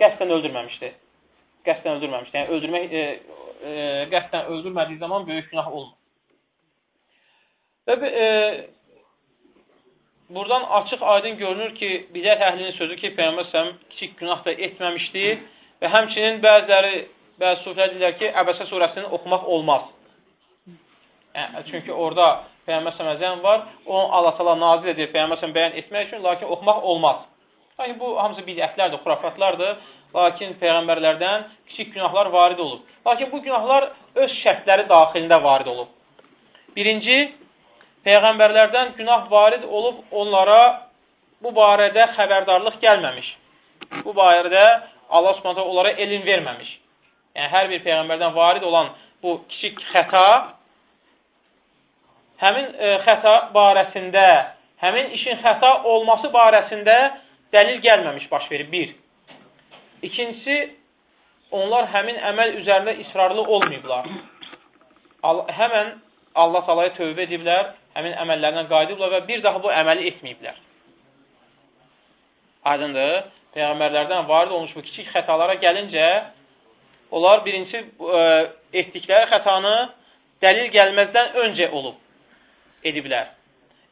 qəsdən öldürməmişdi. Qəsdən öldürməmişdi. Yəni, öldürmək, e, e, qəsdən öldürmədiyi zaman böyük günah olmur. Və e, buradan açıq aydın görünür ki, bidət əhlinin sözü ki, Peyyəmbər səhəm kiçik günah da etməmişdi və həmçinin bəziləri, bəzi sufilər deyirlər ki, Əbəsə surəsini oxumaq olmaz. Yəni, çünki orada Peyyəmbər səhəm var, onu Allah tala nazil edir Peyyəmbər səhəm bəyan etmək üçün, lakin oxumaq olmaz. Lakin bu hamısı bidətlərdir, xurafatlardır, lakin Peyğəmbərlərdən kiçik günahlar varid olub. Lakin bu günahlar öz şərtləri daxilində varid olub. Birinci, Peyğəmbərlərdən günah varid olub onlara bu barədə xəbərdarlıq gəlməmiş. Bu barədə Allah Subhanahu onlara elm verməmiş. Yəni hər bir peyğəmbərdən varid olan bu kiçik xəta həmin e, xəta barəsində, həmin işin xəta olması barəsində dəlil gəlməmiş baş verib. Bir. İkincisi, onlar həmin əməl üzərində israrlı olmayıblar. Həmən Allah talaya tövbə ediblər həmin əməllərindən qayıdıblar və bir daha bu əməli etməyiblər. Aydındır. Peyğəmbərlərdən varid olmuş bu kiçik xətalara gəlincə, onlar birinci e, etdikləri xətanı dəlil gəlməzdən öncə olub, ediblər.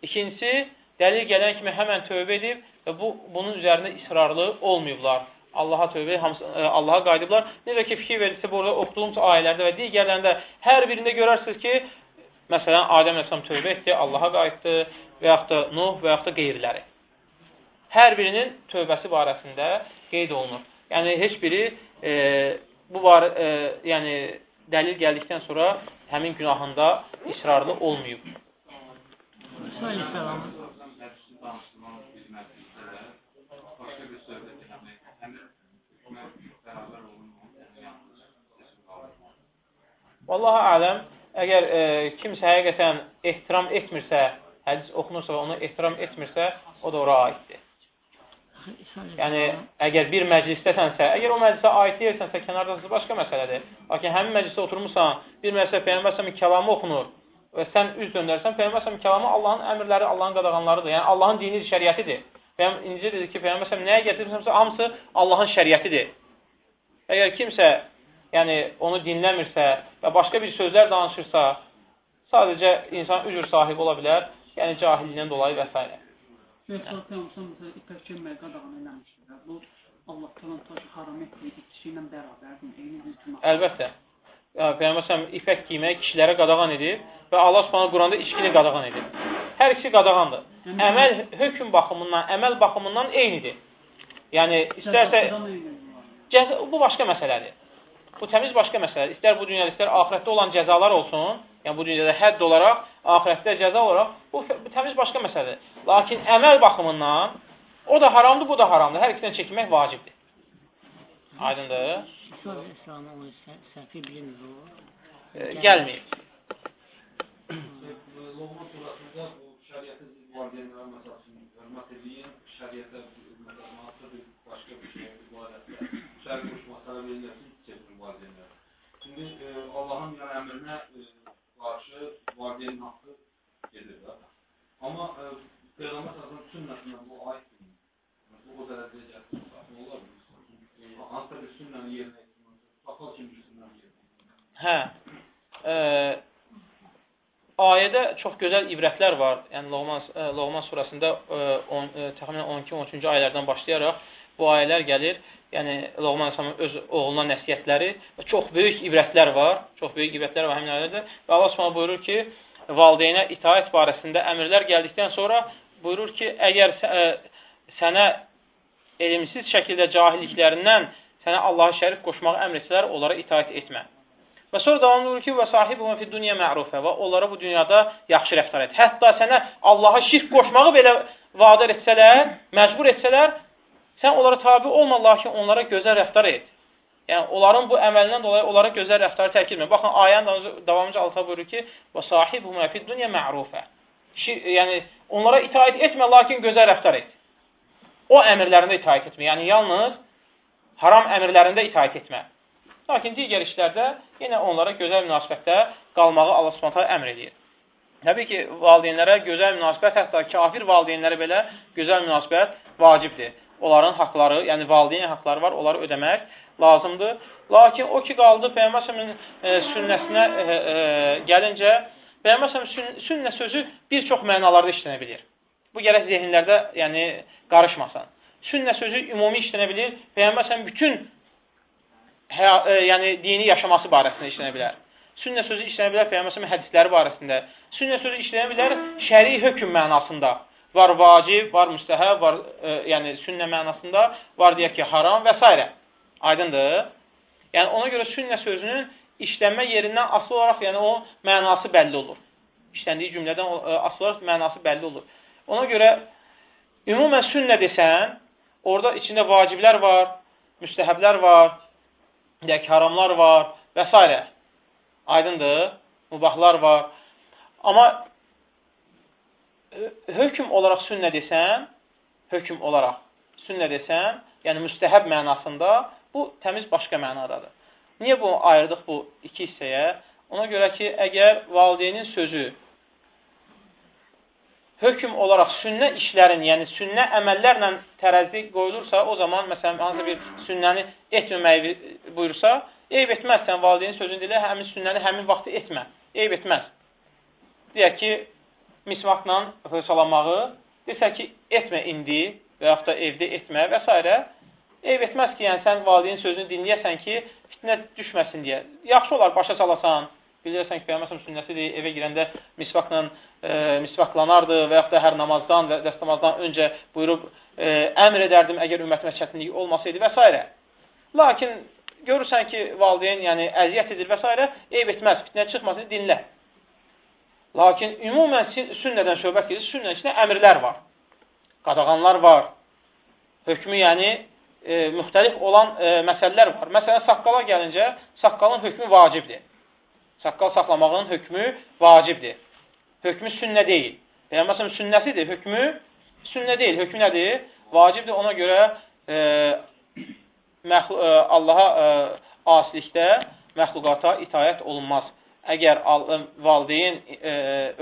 İkincisi, dəlil gələn kimi həmən tövbə edib və bu, bunun üzərində israrlı olmayıblar. Allaha tövbə, e, Allaha qayıdıblar. Necə ki, fikir verirsə, burada oxuduğumuz ayələrdə və digərlərində hər birində görərsiniz ki, Məsələn, Adəm Əsəm tövbə etdi, Allaha qayıtdı və yaxud da Nuh və yaxud da qeyriləri. Hər birinin tövbəsi barəsində qeyd olunur. Yəni, heç biri e, bu barə, e, yəni, dəlil gəldikdən sonra həmin günahında israrlı olmayıb. Vallahi aləm, əgər e, kimsə həqiqətən ehtiram etmirsə, hədis oxunursa və onu ehtiram etmirsə, o da ora aiddir. Yəni, əgər bir məclisdəsənsə, əgər o məclisə aid deyirsənsə, kənardasınız, başqa məsələdir. Lakin həmin məclisdə oturmuşsan, bir məclisdə Peyyəməsəmin kəlamı oxunur və sən üz döndərsən, Peyyəməsəmin kəlamı Allahın əmrləri, Allahın qadağanlarıdır. Yəni, Allahın dini şəriətidir. Peyyəm, incə dedi ki, Peyyəməsəm nəyə gətirmişsəmsə, hamısı Allahın şəriətidir. Əgər kimsə yəni onu dinləmirsə və başqa bir sözlər danışırsa, sadəcə insan üzr sahibi ola bilər, yəni cahilliyindən dolayı və s. Allah talan tacı haram etdiyi içki ilə bərabərdir, eyni hükmə. Əlbəttə. Yəni, Peyğəmbər ipək giymək kişilərə qadağan edib və Allah Subhanahu Quranda içkini qadağan edib. Hər ikisi qadağandır. Əməl hökm baxımından, əməl baxımından eynidir. Yəni istərsə bu başqa məsələdir. Bu təmiz başqa məsələdir. İstər bu dünyada, istər axirətdə olan cəzalar olsun, yəni bu dünyada hədd olaraq, axirətdə cəza olaraq, bu, bu təmiz başqa məsələdir. Lakin əməl baxımından, O da haramdır, bu da haramdır. Hər ikisindən çəkinmək vacibdir. Aydındır? E, gəlməyib. Loğman surasında bu şəriətə valideynlərə məsəl üçün hörmət edin, şəriətə başqa bir şey, ibadətdə şərik qoşmaq tələb edilməsin, valideynlər. Şimdi e, Allahın yəni əmrinə e, qarşı valideynin haqqı gedir də. Amma e, Peyğəmbər sallallahu sünnəsində bu aiddir. Bu o dərəcəyə gətirir. Nə olar? Hansısa bir sünnəni yerinə yetirmək. Sakal kimi bir sünnəni yerinə yetirmək. Hə. E, ayədə çox gözəl ibrətlər var. Yəni Loğman, e, Loğman surəsində e, e, təxminən 12-13-cü ayələrdən başlayaraq bu ayələr gəlir. Yəni Loğman Əsəmin öz oğluna nəsihətləri və çox böyük ibrətlər var. Çox böyük ibrətlər var həmin ayələrdə. Və Allah Subhanahu buyurur ki, valideynə itaət barəsində əmrlər gəldikdən sonra buyurur ki, əgər sənə elmsiz şəkildə cahilliklərindən sənə Allaha şərik qoşmağı əmr etsələr, onlara itaət etmə. Və sonra davam edir ki, və sahibuhum fi dunya ma'rufə və onlara bu dünyada yaxşı rəftar et. Hətta sənə Allaha şirk qoşmağı belə vadar etsələr, məcbur etsələr, sən onlara tabi olma, lakin onlara gözəl rəftar et. Yəni, onların bu əməlindən dolayı onlara gözəl rəftarı təkir etmə. Baxın, ayənin davamıcı alta buyurur ki, və sahibuhum fi dunya ma'rufə. Yəni, onlara itaət etmə, lakin gözəl rəftar et. O əmirlərində itaət etmə. Yəni, yalnız haram əmirlərində itaət etmə. Lakin digər işlərdə yenə onlara gözəl münasibətdə qalmağı Allah Subhanahu əmr edir. Təbii ki, valideynlərə gözəl münasibət, hətta kafir valideynlərə belə gözəl münasibət vacibdir. Onların haqları, yəni valideyn haqları var, onları ödəmək lazımdır. Lakin o ki, qaldı Peyğəmbərin e, sünnəsinə e, e, gəlincə, Peyğəmbərin sünnə sözü bir çox mənalarda işlənə bilir. Bu gərək zehinlərdə yəni, qarışmasın. Sünnə sözü ümumi işlənə bilir. Peyğəmbər bütün hə, e, yəni dini yaşaması barəsində işlənə bilər. Sünnə sözü işlənə bilər Peyğəmbər hədisləri barəsində. Sünnə sözü işlənə bilər şəri hökm mənasında. Var vacib, var müstəhəb, var e, yəni sünnə mənasında, var deyək ki, haram və s. Aydındır? Yəni ona görə sünnə sözünün işlənmə yerindən asılı olaraq yəni o mənası bəlli olur. İşləndiyi cümlədən e, asılı olaraq mənası bəlli olur. Ona görə ümumən sünnə desən, orada içində vaciblər var, müstəhəblər var, deyək, haramlar var və s. Aydındır, mubahlar var. Amma hökm olaraq sünnə desən, hökm olaraq sünnə desən, yəni müstəhəb mənasında, bu təmiz başqa mənadadır. Niyə bu ayırdıq bu iki hissəyə? Ona görə ki, əgər valideynin sözü hökm olaraq sünnə işlərin, yəni sünnə əməllərlə tərəzi qoyulursa, o zaman, məsələn, hansısa bir sünnəni etməməyi buyursa, eyb etməz, sən valideynin sözünü dilə, həmin sünnəni həmin vaxtı etmə, eyb etməz. Deyək ki, misvaqla hırsalamağı, desə ki, etmə indi və yaxud da evdə etmə və s. Eyb etməz ki, yəni sən valideynin sözünü dinləyəsən ki, fitnə düşməsin deyə. Yaxşı olar, başa salasan, bilirsən ki, Peyğəmbər sünnəsidir, evə girəndə misvaqla e, misvaqlanardı və yaxud da hər namazdan və dəstəmazdan öncə buyurub e, əmr edərdim əgər ümmətimə çətinlik olmasaydı və s. Lakin görürsən ki, valideyn yəni əziyyət edir və s. eyb etməz, fitnə çıxmasın, dinlə. Lakin ümumən sünnədən söhbət gedir, sünnənin içində əmrlər var, qadağanlar var, hökmü yəni e, müxtəlif olan e, məsələlər var. Məsələn, saqqala gəlincə, saqqalın hökmü vacibdir. Saqqal saxlamağın hökmü vacibdir. Hökmü sünnə deyil. Peyğəmbər sünnəsidir, hökmü sünnə deyil. Hökmü nədir? Vacibdir. Ona görə e, məxlu, e, Allaha e, asilikdə məxluqata itayət olunmaz. Əgər valideyn e,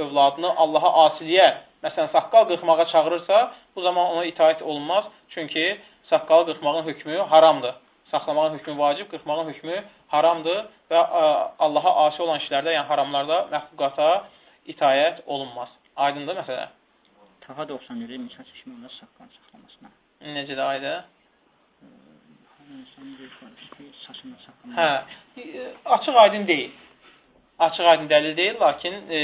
övladını Allaha asiliyə, məsələn, saqqal qırxmağa çağırırsa, bu zaman ona itayət olunmaz. Çünki saqqalı qırxmağın hökmü haramdır. Saxlamağın hökmü vacib, qırxmağın hökmü haramdır və ə, Allaha asi olan işlərdə, yəni haramlarda məxluqata itayət olunmaz. Aydındır məsələ? Taha 91-i misal çəkmə onlar saqqal saxlamasına. Necə də ayda? Hə, açıq aydın deyil. Açıq aydın dəlil deyil, lakin e,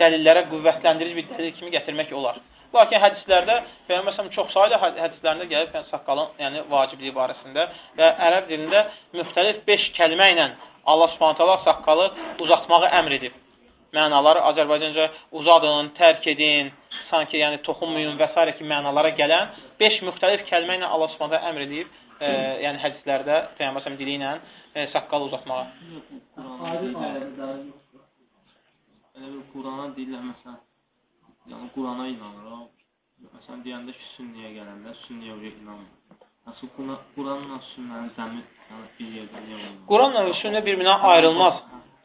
dəlillərə qüvvətlendirici bir dəlil kimi gətirmək olar. Lakin hədislərdə Peyğəmbər çox saylı hədislərində gəlib yəni, saqqalın yəni vacibliyi barəsində və ərəb dilində müxtəlif 5 kəlmə ilə Allah Subhanahu taala saqqalı uzatmağı əmr edib. Mənaları Azərbaycanca uzadın, tərk edin, sanki yəni toxunmayın və s. ki mənalara gələn 5 müxtəlif kəlmə ilə Allah Subhanahu əmr edib, e, yəni hədislərdə Peyğəmbər dili ilə e, saqqal uzatmağa. Elə bir Qurana deyirlər məsələn, yəni Qurana inanırıq. Məsələn deyəndə ki, sünniyə gələndə sünniyə inanmır. Nasıl Quranla sünnənin cəmi yəni bir yerdə niyə olmur? Quranla sünnə bir-birindən ayrılmaz,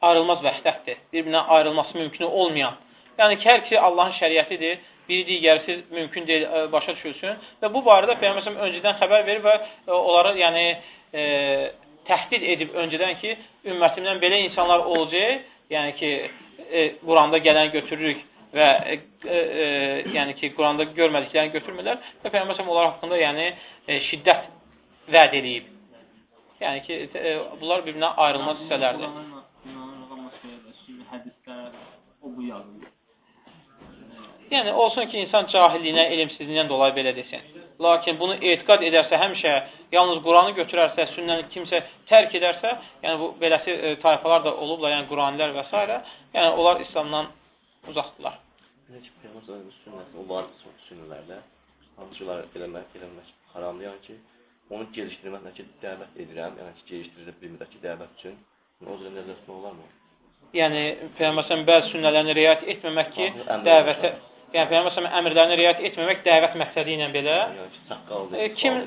ayrılmaz vəhdətdir. Bir-birindən ayrılması mümkün olmayan. Yəni ki, hər ikisi Allahın şəriətidir. Biri digərsiz mümkün deyil ə, başa düşülsün. Və bu barədə Peyğəmbər öncədən xəbər verir və ə, onları yəni e, təhdid edib öncədən ki, ümmətimdən belə insanlar olacaq, yəni ki, e, Quranda gələn götürürük və e, e, yəni ki, Quranda görmədiklərini götürmürlər və Peyğəmbər onlar haqqında yəni e, şiddət vəd edib. Yəni ki, e, bunlar bir-birindən ayrılmaz hissələrdir. Yəni, olsun ki, insan cahilliyinə, elmsizliyindən dolayı belə desin. Lakin bunu etiqad edərsə, həmişə yalnız Quranı götürərsə, sünnəni kimsə tərk edərsə, yəni bu beləsi e, tayfalar da olublar, yəni Quranilər və s. Yəni onlar İslamdan uzaqdırlar. Necə Peyğəmbər sünnəsi, o var sünnələrdə hansılar eləmək, eləmək haramlayan ki, onu gelişdirməklə ki, dəvət edirəm, yəni ki, gelişdirirsə bir müddət ki, dəvət üçün, o zaman nəzərdə olarmı? Yəni Peyğəmbər bəzi sünnələrini riayət etməmək ki, dəvətə yəni Peyğəmbər əmrlərinə riayət etməmək dəvət məqsədi ilə belə e, kim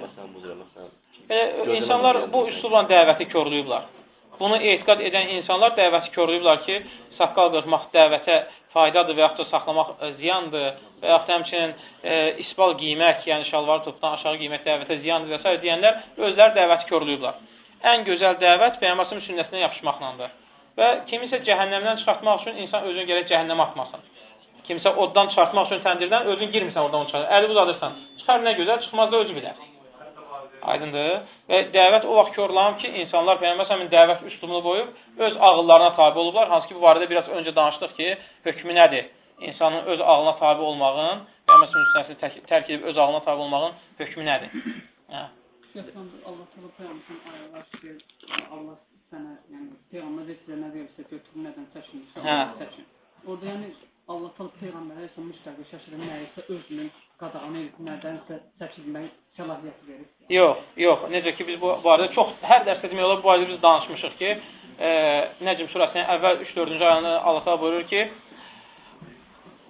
e, insanlar bu üslubla dəvəti körlüyüblər. Bunu etiqad edən insanlar dəvəti körlüyüblər ki, saqqal qırxmaq dəvətə faydadır və yaxud da saxlamaq e, ziyandır və yaxud da həmçinin e, isbal giymək, yəni şalvarı topdan aşağı giymək dəvətə ziyandır və s. deyənlər özləri dəvəti körlüyüblər. Ən gözəl dəvət Peyğəmbərin sünnəsinə yapışmaqlandır. Və kimisə cəhənnəmdən çıxartmaq üçün insan özünü gələk cəhənnəmə atmasın kimsə oddan çıxartmaq üçün təndirdən özün girmirsən oradan çıxar. Əli uzadırsan. Çıxar nə gözəl, çıxmaz da özü bilər. Aydındır? Və dəvət o vaxt körlanıb ki, insanlar Peyğəmbər dəvət üslubunu qoyub öz ağıllarına tabe olublar. Hansı ki, bu barədə biraz öncə danışdıq ki, hökmü nədir? İnsanın öz ağlına tabe olmağın, Peyğəmbər sünnəsini tərk edib öz ağlına tabe olmağın hökmü nədir? Hə. Allah təala Peyğəmbərin ayələr ki, Allah sənə, yəni Peyğəmbər sizə nə verirsə götürün, nədən çəkin, hə. çəkin. Orada yəni Allah təala peyğəmbərə isə müstəqil nəyisə özünün qadağanı edib, nədənsə çəkilmək səlahiyyəti verir. Yox, yox. Necə ki biz bu barədə çox hər dərsdə demək olar bu barədə biz danışmışıq ki, e, Nəcm surəsinin əvvəl 3-4-cü ayəsində Allah buyurur ki: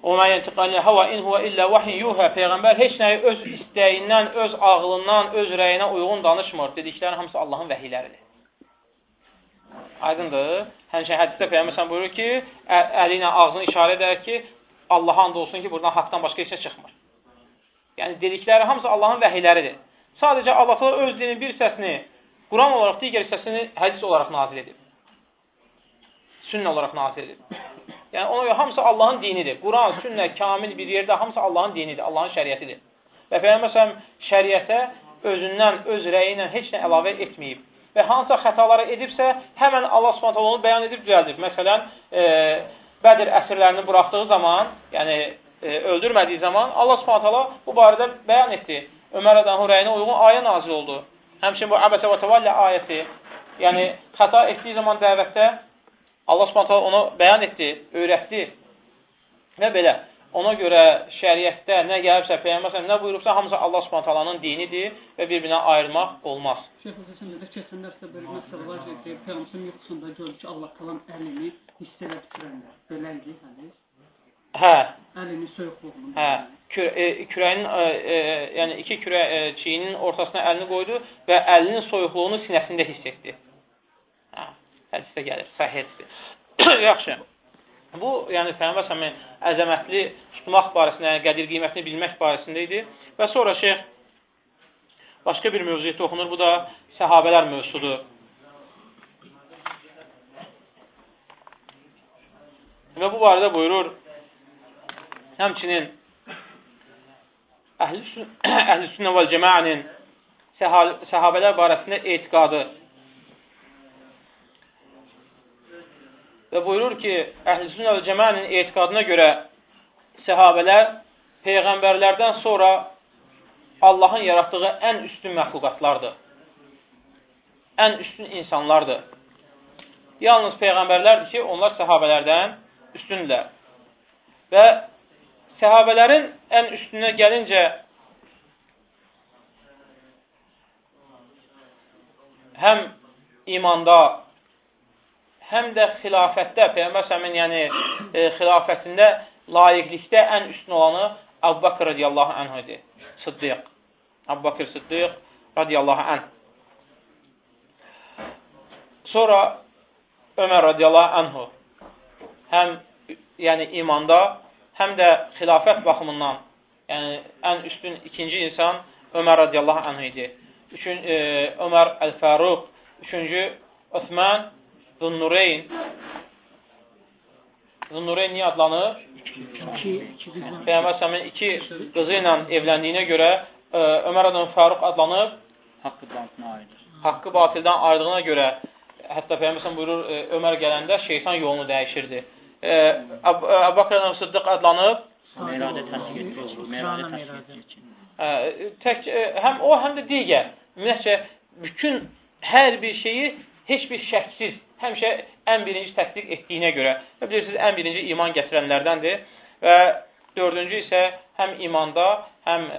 "O mə yentiqani hava in huwa illa vahyin yuha." Peyğəmbər heç nəyi öz istəyindən, öz ağlından, öz rəyinə uyğun danışmır. Dedikləri hamısı Allahın vəhiyləridir. Aydındır. Həmçə hədisdə Peyğəmbər buyurur ki, əli ilə ağzını işarə edər ki, Allaha and olsun ki, buradan haqdan başqa heç nə çıxmır. Yəni dedikləri hamısı Allahın vəhiyləridir. Sadəcə Allah öz dinin bir hissəsini Quran olaraq, digər hissəsini hədis olaraq nazil edib. Sünnə olaraq nazil edib. Yəni ona görə hamısı Allahın dinidir. Quran, sünnə, kamil bir yerdə hamısı Allahın dinidir, Allahın şəriətidir. Və Peyğəmbər şəriətə özündən, öz rəyi ilə heç nə əlavə etməyib və hansısa xətaları edibsə, həmən Allah Subhanahu onu bəyan edib düzəldir. Məsələn, e, Bədir əsirlərini buraxdığı zaman, yəni e, öldürmədiyi zaman Allah Subhanahu bu barədə bəyan etdi. Ömər rəziyallahu rəyinə uyğun ayə nazil oldu. Həmçinin bu Əbəsə və Təvallə ayəsi, yəni xəta etdiyi zaman dəvətdə Allah Subhanahu onu bəyan etdi, öyrətdi. Və belə. Ona görə şəriətdə nə gəlibsə, Peyğəmbər nə buyurubsa, hamısı Allah Subhanahu dinidir və bir-birinə ayrılmaq olmaz. Şeyx Hüseyin də keçən dərsdə belə məsələ var ki, Peyğəmbərin yuxusunda görür ki, Allah talan əlini hissələ tükürənlər. Belə idi hədis. Hə. Əlini soyuqluğunu. Hə. Kür, e, kürəyin, e, e, yəni iki kürə e, çiyinin ortasına əlini qoydu və əlinin soyuqluğunu sinəsində hiss etdi. Hə. Hədisdə gəlir, səhihdir. (coughs) Yaxşı. Bu, yəni Peyğəmbər səmin əzəmətli tutmaq barəsində, yəni qədir qiymətini bilmək barəsində idi. Və sonra şeyh başqa bir mövzuya toxunur. Bu da səhabələr mövzusudur. Və bu barədə buyurur, həmçinin əhl-i (clears throat) sünnə vəl cəməənin səhabələr barəsində etiqadı və buyurur ki, Əhl-i Cəmənin etiqadına görə səhabələr peyğəmbərlərdən sonra Allahın yaratdığı ən üstün məxluqatlardır. Ən üstün insanlardır. Yalnız peyğəmbərlərdir ki, onlar səhabələrdən üstündürlər. Və səhabələrin ən üstünə gəlincə həm imanda, həm də xilafətdə, Peyğəmbər səmin yəni e, xilafətində layiqlikdə ən üstün olanı Bakr radiyallahu anh idi. Sıddiq. Bakr Sıddiq radiyallahu anh. Sonra Ömər radiyallahu anhu həm yəni imanda, həm də xilafət baxımından yəni ən üstün ikinci insan Ömər radiyallahu anh idi. Üçün, e, Ömər Əl-Fəruq, üçüncü Osman Zunnureyn. Zunnureyn niyə adlanır? Peyğəmbər səmin iki qızı ilə evləndiyinə görə ə, Ömər adın Faruq adlanıb Haqqı batildən ayrılır. Haqqı batildən ayrıldığına görə hətta Peyğəmbər buyurur ə, Ömər gələndə şeytan yolunu dəyişirdi. Əbubəkr adın Sıddıq adlanıb Meradə təsdiq üçün. Meradə təsdiq. Ə, tək ə, həm o, həm də digər. Ümumiyyətcə bütün hər bir şeyi heç bir şəksiz, həmişə ən birinci təsdiq etdiyinə görə. Bilirsiniz, ən birinci iman gətirənlərdəndir. Və dördüncü isə həm imanda, həm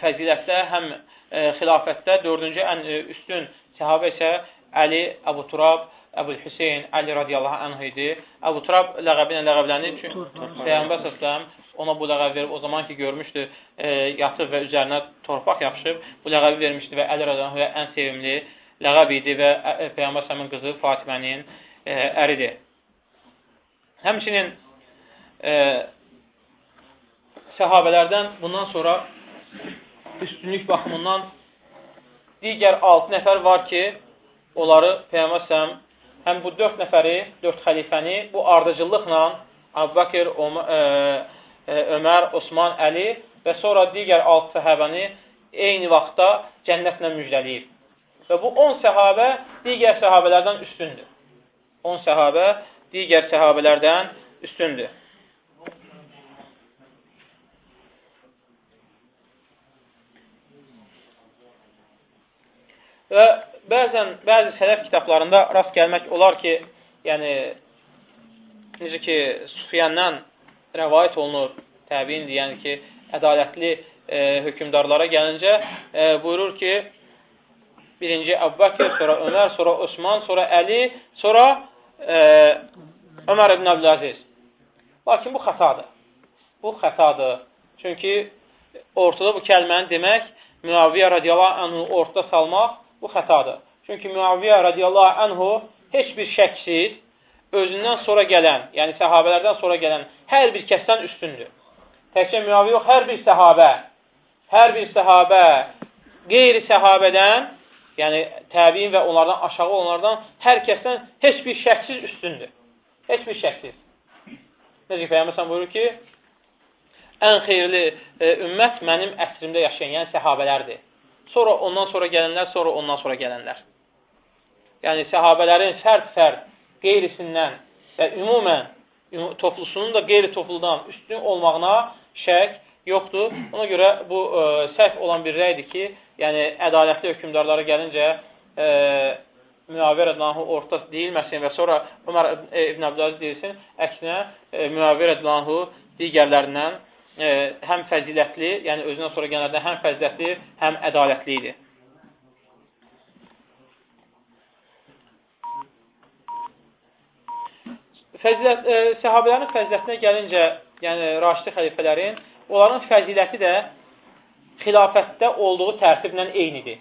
fəzilətdə, həm e, xilafətdə dördüncü ən e, üstün səhabə isə Əli, Əbu Turab, Əbu Hüseyin, Əli radiyallahu anh idi. Əbu Turab ləqəbi ilə ləqəblənir. Çünki Peyğəmbər səsləm ona bu ləqəb verib, o zaman ki, görmüşdü, e, yatıb və üzərinə torpaq yapışıb, bu ləqəbi vermişdi və Əli radiyallahu ən sevimli ləqəb idi və Peyğəmbər səmin qızı Fatimənin e, əridir. Həmçinin e, səhabələrdən bundan sonra üstünlük baxımından digər 6 nəfər var ki, onları Peyğəmbər səhəm həm bu 4 nəfəri, 4 xəlifəni bu ardıcıllıqla Əbubəkir, e, Ömər, Osman, Əli və sonra digər 6 səhabəni eyni vaxtda cənnətlə müjdələyib. Və bu 10 səhabə digər səhabələrdən üstündür. 10 səhabə digər səhabələrdən üstündür. Və bəzən, bəzi sələf kitablarında rast gəlmək olar ki, yəni, necə ki, Sufiyandan rəvayət olunur, təbiin deyən ki, ədalətli e, hökumdarlara gəlincə e, buyurur ki, birinci Əbbəkir, sonra Ömər, sonra Osman, sonra Əli, sonra e, Ömər ibn Abdülaziz. Lakin bu xətadır. Bu xətadır. Çünki ortada bu kəlməni demək, Müaviyyə radiyallahu anhu ortada salmaq bu xətadır. Çünki Müaviyyə radiyallahu anhu heç bir şəksiz özündən sonra gələn, yəni səhabələrdən sonra gələn hər bir kəsdən üstündür. Təkcə Müaviyyə yox, hər bir səhabə, hər bir səhabə qeyri səhabədən, yəni təbiin və onlardan aşağı olanlardan hər kəsdən heç bir şəksiz üstündür. Heç bir şəksiz. Necə Peyyəməsən buyurur ki, ən xeyirli e, ümmət mənim əsrimdə yaşayan, yəni səhabələrdir. Sonra ondan sonra gələnlər, sonra ondan sonra gələnlər. Yəni, səhabələrin fərd-fərd qeyrisindən və ümumən toplusunun da qeyri-topludan üstün olmağına şək yoxdur. Ona görə bu e, səhv olan bir rəydir ki, yəni ədalətli hökmdarlara gəlincə ə, müavir edilənhu orta deyilməsin və sonra Ömər ibn Abdülaziz deyilsin, əksinə e, müavir edilənhu digərlərindən e, həm fəzilətli, yəni özündən sonra gələnlərdən həm fəzilətli, həm ədalətli idi. Fəzilət, e, səhabələrin fəzilətinə gəlincə, yəni raşidi xəlifələrin, onların fəziləti də xilafətdə olduğu tərtiblə eynidir.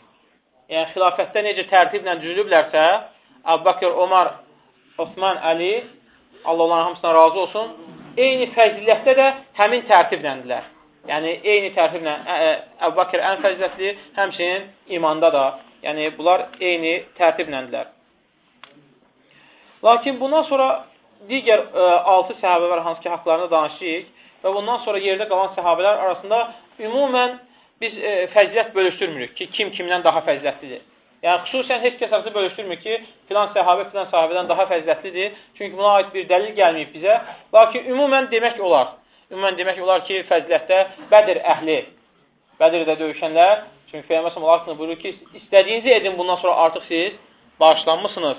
Yəni, xilafətdə necə tərtiblə düzülüblərsə, Əbbəkir, Omar, Osman, Əli, Allah onların hamısından razı olsun, eyni fəzilətdə də həmin tərtibləndirlər. Yəni, eyni tərtiblə Əbbəkir ən fəzilətli, həmçinin imanda da. Yəni, bunlar eyni tərtibləndirlər. Lakin bundan sonra digər ə, 6 səhabə var, hansı ki, haqlarını danışıyıq və bundan sonra yerdə qalan səhabələr arasında ümumən biz ə, fəzilət bölüşdürmürük ki, kim kimdən daha fəzilətlidir. Yəni, xüsusən heç kəs arası bölüşdürmür ki, filan səhabə filan sahabədən daha fəzilətlidir. Çünki buna aid bir dəlil gəlməyib bizə. Lakin ümumən demək olar. Ümumən demək olar ki, fəzilətdə Bədir əhli, Bədirdə döyüşənlər, çünki Peyyəməsəm haqqında buyurur ki, istədiyinizi edin, bundan sonra artıq siz bağışlanmışsınız.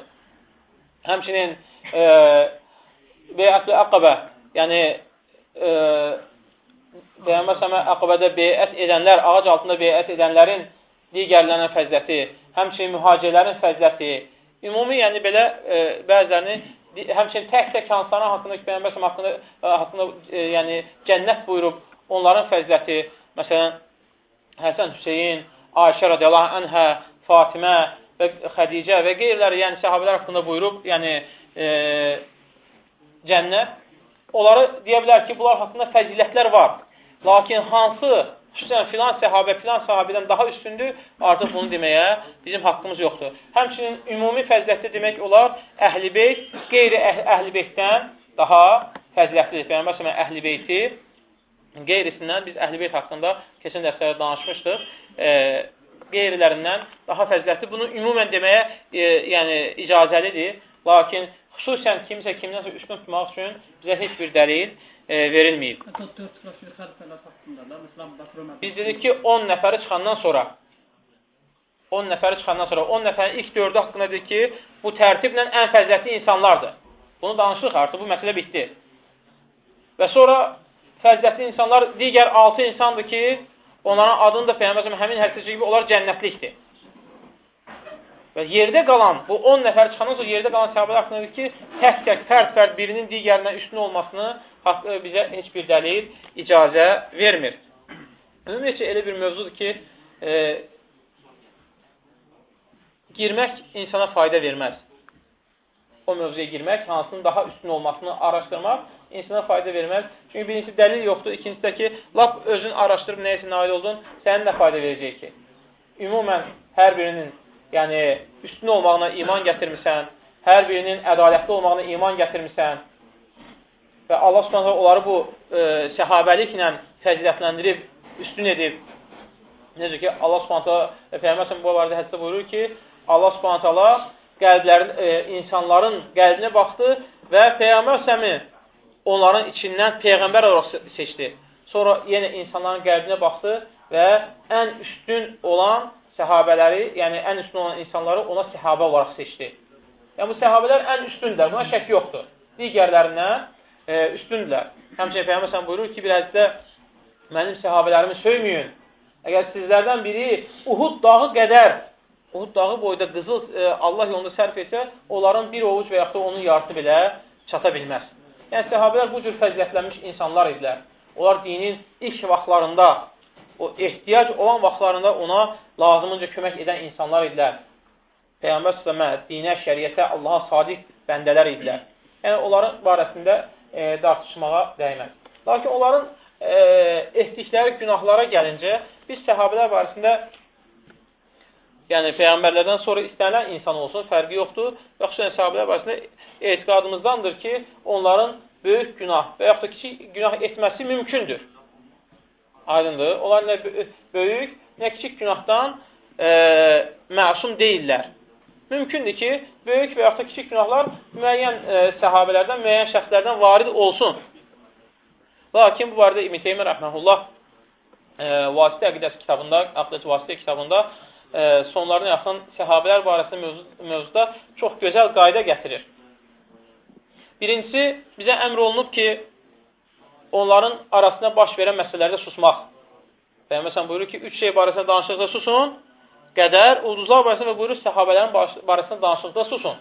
Həmçinin e, Beyətli Əqəbə, yəni e, Peyyəməsəmə Əqəbədə beyət edənlər, ağac altında beyət edənlərin digərlərinə fəziləti həmçinin mühacirlərin fəziləti, ümumi, yəni belə e, bəzilərini həmçinin tək-tək hansıların haqqında, Peyyəmbər haqqında, e, haqqında e, yəni cənnət buyurub, onların fəziləti, məsələn, Həsən Hüseyin, Ayşə radiyallahu anhə, Fatimə və Xədicə və qeyriləri, yəni səhabələr haqqında buyurub, yəni e, cənnət, onları deyə bilər ki, bunlar haqqında fəzilətlər var. Lakin hansı xüsusən filan səhabə filan sahabədən daha üstündür, artıq bunu deməyə bizim haqqımız yoxdur. Həmçinin ümumi fəzilətli demək olar, əhl-i beyt qeyri əhl-i beytdən daha fəzilətlidir. Peyyəmbər sələmə əhl-i beyti qeyrisindən biz əhl-i beyt haqqında keçən dərslərdə danışmışdıq. E, qeyrilərindən daha fəzilətli. Bunu ümumən deməyə e, yəni icazəlidir. Lakin xüsusən kimsə kimdənsə üstün tutmaq üçün bizə heç bir dəlil e, verilməyib. Biz dedik ki, 10 nəfəri çıxandan sonra 10 nəfəri çıxandan sonra 10 nəfərin ilk dördü haqqında dedik ki, bu tərtiblə ən fəzilətli insanlardır. Bunu danışdıq artıq, bu məsələ bitdi. Və sonra fəzilətli insanlar digər 6 insandır ki, onların adını da Peyğəmbər həmin hədisdə kimi onlar cənnətlikdir. Və yerdə qalan, bu 10 nəfər çıxandan sonra yerdə qalan səhabələr haqqındadır ki, tək-tək, fərd-fərd birinin digərindən üstün olmasını bizə heç bir dəlil icazə vermir. Ümumiyyətcə, elə bir mövzudur ki, e, girmək insana fayda verməz. O mövzuya girmək, hansının daha üstün olmasını araşdırmaq insana fayda verməz. Çünki birincisi dəlil yoxdur, ikincisi də ki, lap özün araşdırıb nəyəsə nail oldun, sənin nə fayda verəcək ki? Ümumən, hər birinin yəni, üstün olmağına iman gətirmirsən, hər birinin ədalətli olmağına iman gətirmirsən və Allah subhanətə onları bu e, səhabəliklə fəzilətləndirib, üstün edib. Necə ki, Allah subhanətə Peyğəmbər bu barədə hədisdə buyurur ki, Allah subhanətə qəlblərin, e, insanların qəlbinə baxdı və Peyğəmbər səmi onların içindən Peyğəmbər olaraq seçdi. Sonra yenə insanların qəlbinə baxdı və ən üstün olan səhabələri, yəni ən üstün olan insanları ona səhabə olaraq seçdi. Yəni, bu səhabələr ən üstündür, buna şək yoxdur. Digərlərindən e, üstündürlər. Həmçinin Peyğəmbər buyurur ki, bir hədisdə mənim səhabələrimi söyməyin. Əgər sizlərdən biri Uhud dağı qədər, Uhud dağı boyda qızıl e, Allah yolunda sərf etsə, onların bir ovuc və yaxud da onun yarısı belə çata bilməz. Yəni, səhabələr bu cür fəzilətlənmiş insanlar idilər. Onlar dinin ilk vaxtlarında, o ehtiyac olan vaxtlarında ona lazımınca kömək edən insanlar idilər. Peyğəmbər s.ə.mə, dinə, şəriyyətə, Allaha sadiq bəndələr idilər. Yəni, onların barəsində e, dartışmağa dəyməz. Lakin onların e, etdikləri günahlara gəlincə, biz səhabələr barəsində yəni Peyğəmbərlərdən sonra istənilən insan olsun, fərqi yoxdur. Və xüsusən səhabələr barəsində etiqadımızdandır ki, onların böyük günah və yaxud da kiçik günah etməsi mümkündür. Aydındır. Onlar nə böyük, nə kiçik günahdan e, məsum deyirlər. Mümkündür ki, böyük və yaxud da kiçik günahlar müəyyən e, səhabələrdən, müəyyən şəxslərdən varid olsun. Lakin bu barədə İbn Teymiyyə rəhməhullah e, Vasitə əqidəsi kitabında, Əqidəsi Vasitə kitabında e, sonlarına yaxın səhabələr barəsində mövzu, mövzuda çox gözəl qayda gətirir. Birincisi, bizə əmr olunub ki, onların arasında baş verən məsələlərdə susmaq. Və məsələn, buyurur ki, üç şey barəsində danışıqda susun, qədər, ulduzlar barəsində və buyurur, səhabələrin barəsində danışıqda susun.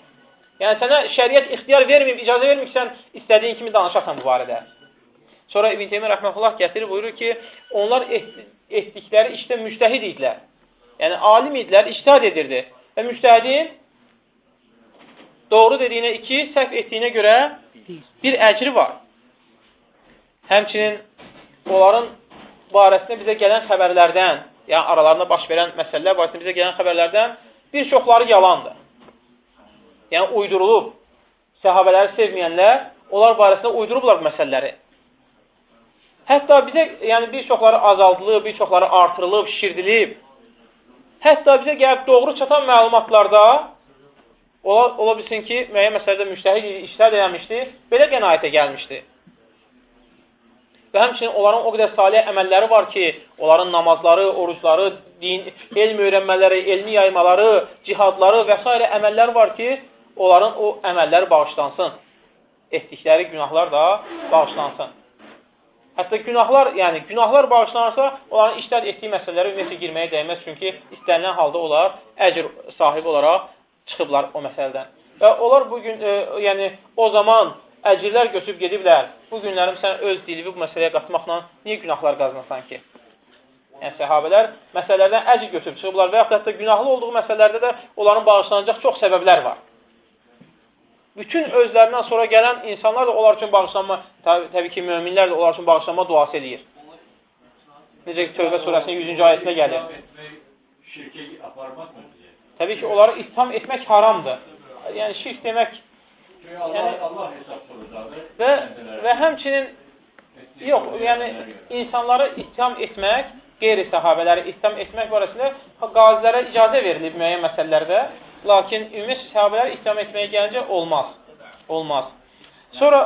Yəni, sənə şəriət ixtiyar verməyib, icazə verməyib, sən istədiyin kimi danışaqsan bu barədə. Sonra İbn Teymiyyə rəhməhullah gətirir, buyurur ki, onlar etdikləri işdə müctəhid idilər. Yəni, alim idilər, iştihad edirdi. Və müctəhidin doğru dediyinə iki, səhv etdiyinə görə bir əcri var. Həmçinin onların barəsində bizə gələn xəbərlərdən, yəni aralarında baş verən məsələlər barəsində bizə gələn xəbərlərdən bir çoxları yalandır. Yəni uydurulub. Səhabələri sevməyənlər, onlar barəsində uydurublar bu məsələləri. Hətta bizə, yəni bir çoxları azaldılıb, bir çoxları artırılıb, şişirdilib. Hətta bizə gəlib doğru çatan məlumatlarda ola, ola bilsin ki, müəyyən məsələdə müştəhid işlər eləmişdi, belə qənaətə gəlmişdi. Və həmçinin onların o qədər salih əməlləri var ki, onların namazları, orucları, din, elm öyrənmələri, elmi yaymaları, cihadları və s. əməllər var ki, onların o əməlləri bağışlansın. Etdikləri günahlar da bağışlansın. Hətta günahlar, yəni günahlar bağışlanarsa, onların işlər etdiyi məsələlərə ümumiyyətlə girməyə dəyməz. Çünki istənilən halda onlar əcr sahibi olaraq çıxıblar o məsələdən. Və onlar bugün, e, yəni o zaman əcrlər götürüb gediblər. Bu günlərim sən öz dilivi bu məsələyə qatmaqla niyə günahlar qazanasan ki? Yəni səhabələr məsələlərdən əcr götürüb çıxıblar və yaxud da günahlı olduğu məsələlərdə də onların bağışlanacaq çox səbəblər var bütün özlərindən sonra gələn insanlar da onlar üçün bağışlanma, təbii, təbii ki, müminlər də onlar üçün bağışlanma duası eləyir. Necə ki, Tövbə surəsinin 100-cü ayətində gəlir. Təbii ki, onları ittiham etmək haramdır. Yəni, şirk demək yəni, və, və həmçinin yox, yəni insanları ittiham etmək, qeyri-səhabələri ittiham etmək barəsində qazilərə icazə verilib müəyyən məsələlərdə Lakin ümumi səhabələr ittiham etməyə gəlincə olmaz. Olmaz. Sonra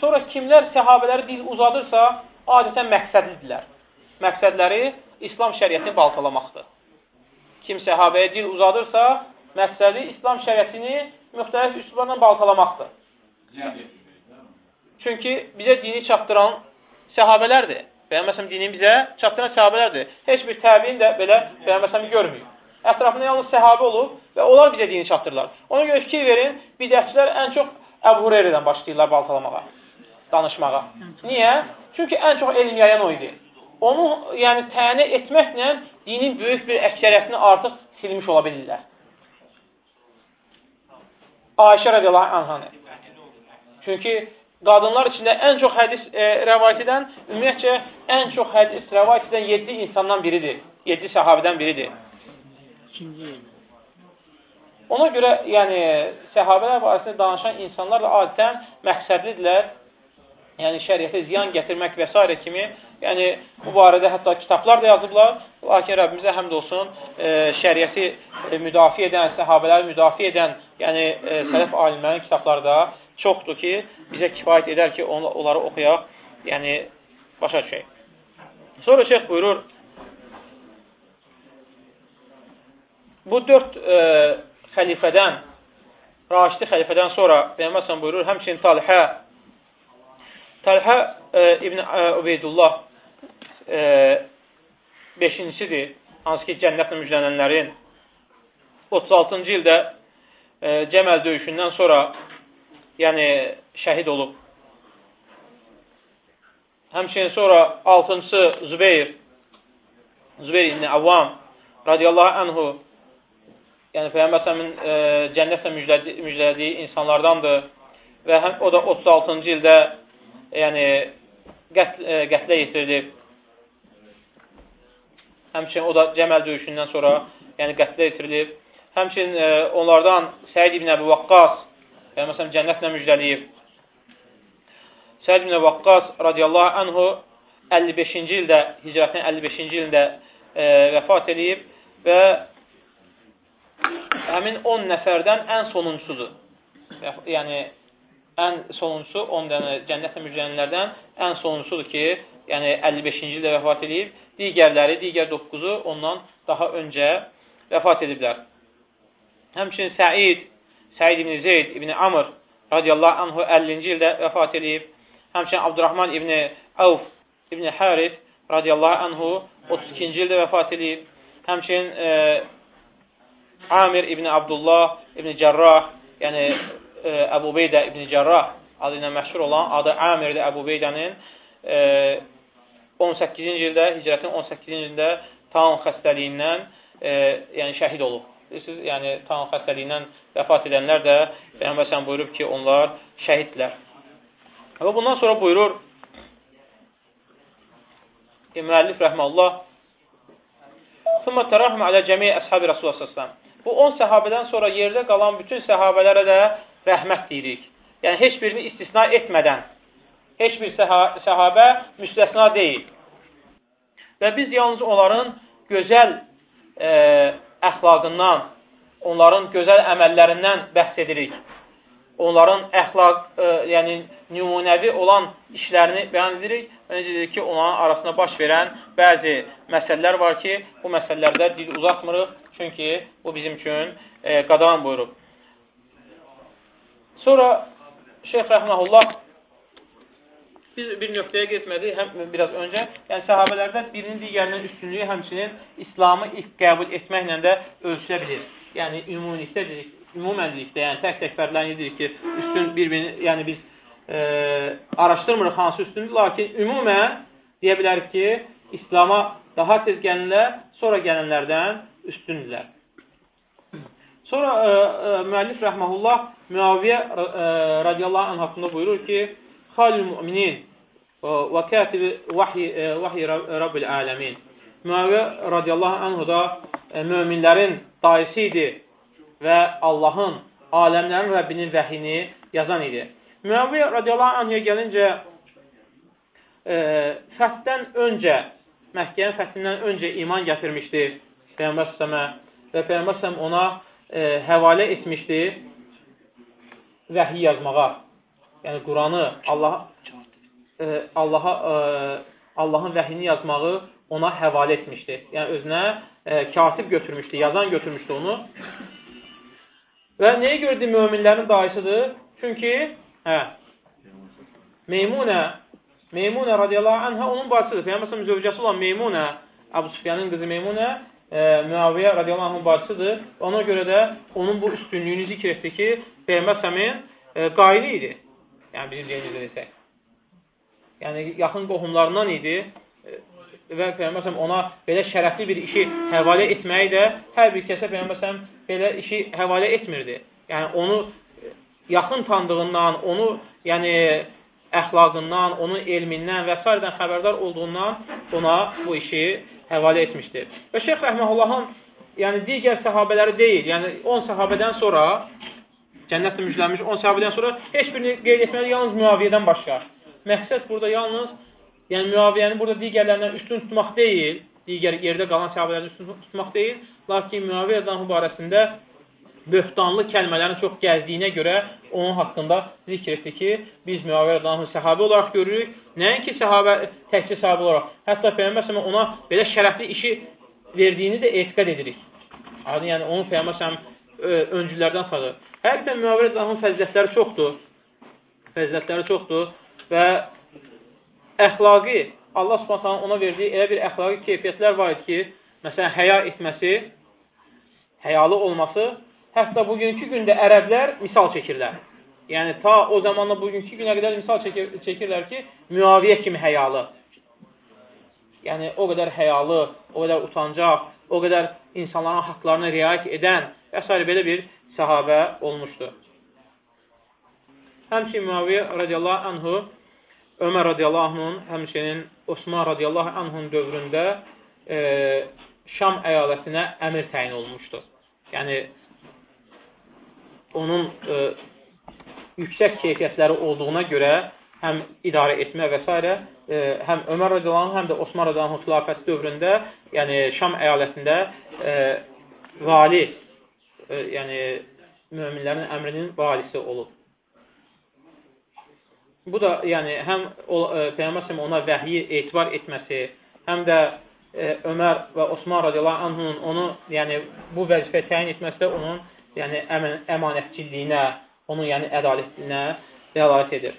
sonra kimlər səhabələri dil uzadırsa, adətən məqsədlidirlər. Məqsədləri İslam şəriətini baltalamaqdır. Kim səhabəyə dil uzadırsa, məqsədi İslam şəriətini müxtəlif üsullarla baltalamaqdır. Çünki bizə dini çatdıran səhabələrdir. Peyğəmbər dini bizə çatdıran səhabələrdir. Heç bir təbiin də belə Peyğəmbər görmüyor. Ətrafında yalnız səhabə olub və onlar bizə dini çatdırırlar. Ona görə fikir verin, bidətçilər ən çox Əbu Hureyredən başlayırlar baltalamağa, danışmağa. Niyə? Çünki ən çox elm yayan o idi. Onu yəni təni etməklə dinin böyük bir əksəriyyətini artıq silmiş ola bilirlər. Ayşə radiyallahu anhanı. Çünki qadınlar içində ən çox hədis e, rəvayət edən, ümumiyyətcə ən çox hədis rəvayət edən 7 insandan biridir. 7 səhabədən biridir. İkinci. Ona görə, yəni, səhabələr barəsində danışan insanlar da adətən məqsədlidirlər, yəni şəriətə ziyan gətirmək və s. kimi, yəni bu barədə hətta kitablar da yazıblar, lakin Rəbbimizə həmd olsun, e, şəriəti e, müdafiə edən, səhabələri müdafiə edən, yəni e, sələf alimlərin kitablarda çoxdur ki, bizə kifayət edər ki, on, onları oxuyaq, yəni başa düşək. Sonra şeyh buyurur, bu dörd e, xəlifədən, Raşidi xəlifədən sonra Peyyəməsən buyurur, həmçinin Talhə, Talhə e, İbn e, Ubeydullah e, beşincisidir, hansı ki, cənnətlə müjdələnlərin 36-cı ildə e, Cəməl döyüşündən sonra yəni şəhid olub. Həmçinin sonra 6-cısı Zübeyir, Zübeyir ibn Avvam radiyallahu anhu yəni Peyğəmbərin e, cənnətlə müjdələdiyi, müjdələdiyi insanlardandır və həm o da 36-cı ildə yəni qətl, e, qətlə yetirilib. Həmçinin o da Cəməl döyüşündən sonra yəni qətlə yetirilib. Həmçinin e, onlardan Səid ibn Əbi Vaqqas Peyğəmbər cənnətlə müjdələyib. Səid ibn Vaqqas radiyallahu anhu 55-ci ildə, hicrətin 55-ci ildə e, vəfat edib və həmin 10 nəfərdən ən sonuncusudur. Yəni, ən sonuncusu 10 dənə cənnətlə müjdələnlərdən ən sonuncusudur ki, yəni 55-ci ildə vəfat edib, digərləri, digər 9-u ondan daha öncə vəfat ediblər. Həmçinin Səid, Səid ibn Zeyd ibn Amr radiyallahu anhu 50-ci ildə vəfat edib. Həmçinin Abdurrahman ibn Avf ibn Harif radiyallahu anhu 32-ci ildə vəfat edib. Həmçinin e, Amir ibn Abdullah ibn Cərrah, yəni e, Əbu Beydə ibn Cərrah adı ilə məşhur olan adı Amirdir Əbu Beydənin e, 18-ci ildə, hicrətin 18-ci ildə taun xəstəliyindən e, yəni şəhid olub. Bilirsiniz, yəni taun xəstəliyindən vəfat edənlər də Peyğəmbər sən buyurub ki, onlar şəhiddirlər. Və bundan sonra buyurur müəllif rəhməllah Summa tərahmə alə cəmi əshabi Rasulullah səsləm. Bu 10 səhabədən sonra yerdə qalan bütün səhabələrə də rəhmət deyirik. Yəni, heç birini istisna etmədən heç bir səha səhabə müstəsna deyil. Və biz yalnız onların gözəl e, əxlaqından, onların gözəl əməllərindən bəhs edirik. Onların əxlaq, e, yəni nümunəvi olan işlərini bəyan edirik. Necə dedik ki, onların arasında baş verən bəzi məsələlər var ki, bu məsələlərdə dil uzatmırıq Çünki bu bizim üçün e, qadağan buyurub. Sonra Şeyx Rəhməhullah Biz bir nöqtəyə getmədik, həm biraz öncə. Yəni səhabələrdən birinin digərinin üstünlüyü həmçinin İslamı ilk qəbul etməklə də ölçülə bilir. Yəni ümumilikdə dedik, ümumənlikdə, yəni tək-tək fərdlərini dedik ki, üstün bir-birini, yəni biz e, araşdırmırıq hansı üstündür, lakin ümumən deyə bilərik ki, İslama daha tez gələnlər, sonra gələnlərdən üstündürlər. Sonra e, e, müəllif rəhməhullah Müaviyyə e, radiyallahu anh haqqında buyurur ki, Xalil müminin və katibi vahiy Rabbil aləmin. Müaviyyə radiyallahu anhu da möminlərin dayısı idi və Allahın, aləmlərin Rəbbinin vəhini yazan idi. Müaviyyə radiyallahu anhuya gəlincə e, fətdən öncə, Məhkənin fəthindən öncə iman gətirmişdi Peyyambər səmə və Peyyambər səm ona e, həvalə etmişdi vəhiy yazmağa yəni Quranı Allah e, Allaha e, Allahın vəhini yazmağı ona həvalə etmişdi. Yəni özünə e, katib götürmüşdü, yazan götürmüşdü onu. Və nəyə gördü möminlərin dayısıdır? Çünki hə, Meymunə Meymunə radiyallahu anhə onun bacısıdır. Peyğəmbər zövcəsi olan Meymunə, Əbu Sufyanın qızı Meymunə e, Müaviyyə radiyallahu anhın bacısıdır. Ona görə də onun bu üstünlüyünü zikr etdi ki, Peyğəmbər e, qayili idi. Yəni bizim dilimizdə desək. Yəni yaxın qohumlarından idi e, və Peyğəmbər ona belə şərəfli bir işi həvalə etməyi də hər bir kəsə Peyğəmbər belə işi həvalə etmirdi. Yəni onu yaxın tanıdığından, onu yəni əxlaqından, onun elmindən və s. xəbərdar olduğundan ona bu işi həvalə etmişdir. Və Şeyx Rəhməhullahın yəni digər səhabələri deyil, yəni 10 səhabədən sonra cənnətlə müjlənmiş 10 səhabədən sonra heç birini qeyd etməli yalnız müaviyyədən başqa. Məqsəd burada yalnız yəni müaviyyəni burada digərlərindən üstün tutmaq deyil, digər yerdə qalan səhabələrdən üstün tutmaq deyil, lakin müaviyyə rəzanhu barəsində böhtanlı kəlmələrin çox gəzdiyinə görə onun haqqında zikr etdi ki, biz müaviyyə rəzanhu səhabə olaraq görürük, nəinki səhabə, təkcə səhabə olaraq. Hətta Peyğəmbər ona belə şərəfli işi verdiyini də etiqad edirik. Yəni, onu Peyğəmbər öncülərdən sayılır. Həqiqətən müavirə zahın fəzilətləri çoxdur. Fəzilətləri çoxdur və əxlaqi, Allah subhanətən ona verdiyi elə bir əxlaqi keyfiyyətlər var ki, məsələn, həya etməsi, həyalı olması, hətta bugünkü gündə ərəblər misal çəkirlər. Yəni, ta o zamanla bugünkü günə qədər misal çəkir, çəkirlər ki, müaviyyə kimi həyalı. Yəni, o qədər həyalı, o qədər utancaq, o qədər insanların haqlarına riayət edən və s. belə bir səhabə olmuşdur. Həmçin Müaviyyə radiyallahu anhu Ömər radiyallahu anhun, həmçinin Osman radiyallahu anhun dövründə e, Şam əyalətinə əmir təyin olmuşdur. Yəni, onun e, yüksək keyfiyyətləri olduğuna görə həm idarə etmə və s. E, həm Ömər radiyallahu həm də Osman radiyallahu anh xilafəti dövründə, yəni Şam əyalətində e, vali yəni möminlərin əmrinin valisi olub. Bu da yəni həm e, Peyğəmbər ona vəhyi etibar etməsi, həm də e, Ömər və Osman radiyallahu anhunun onu yəni bu vəzifə təyin etməsi də onun yəni əmanətçiliyinə, onun yəni ədalətliyinə dəlalət edir.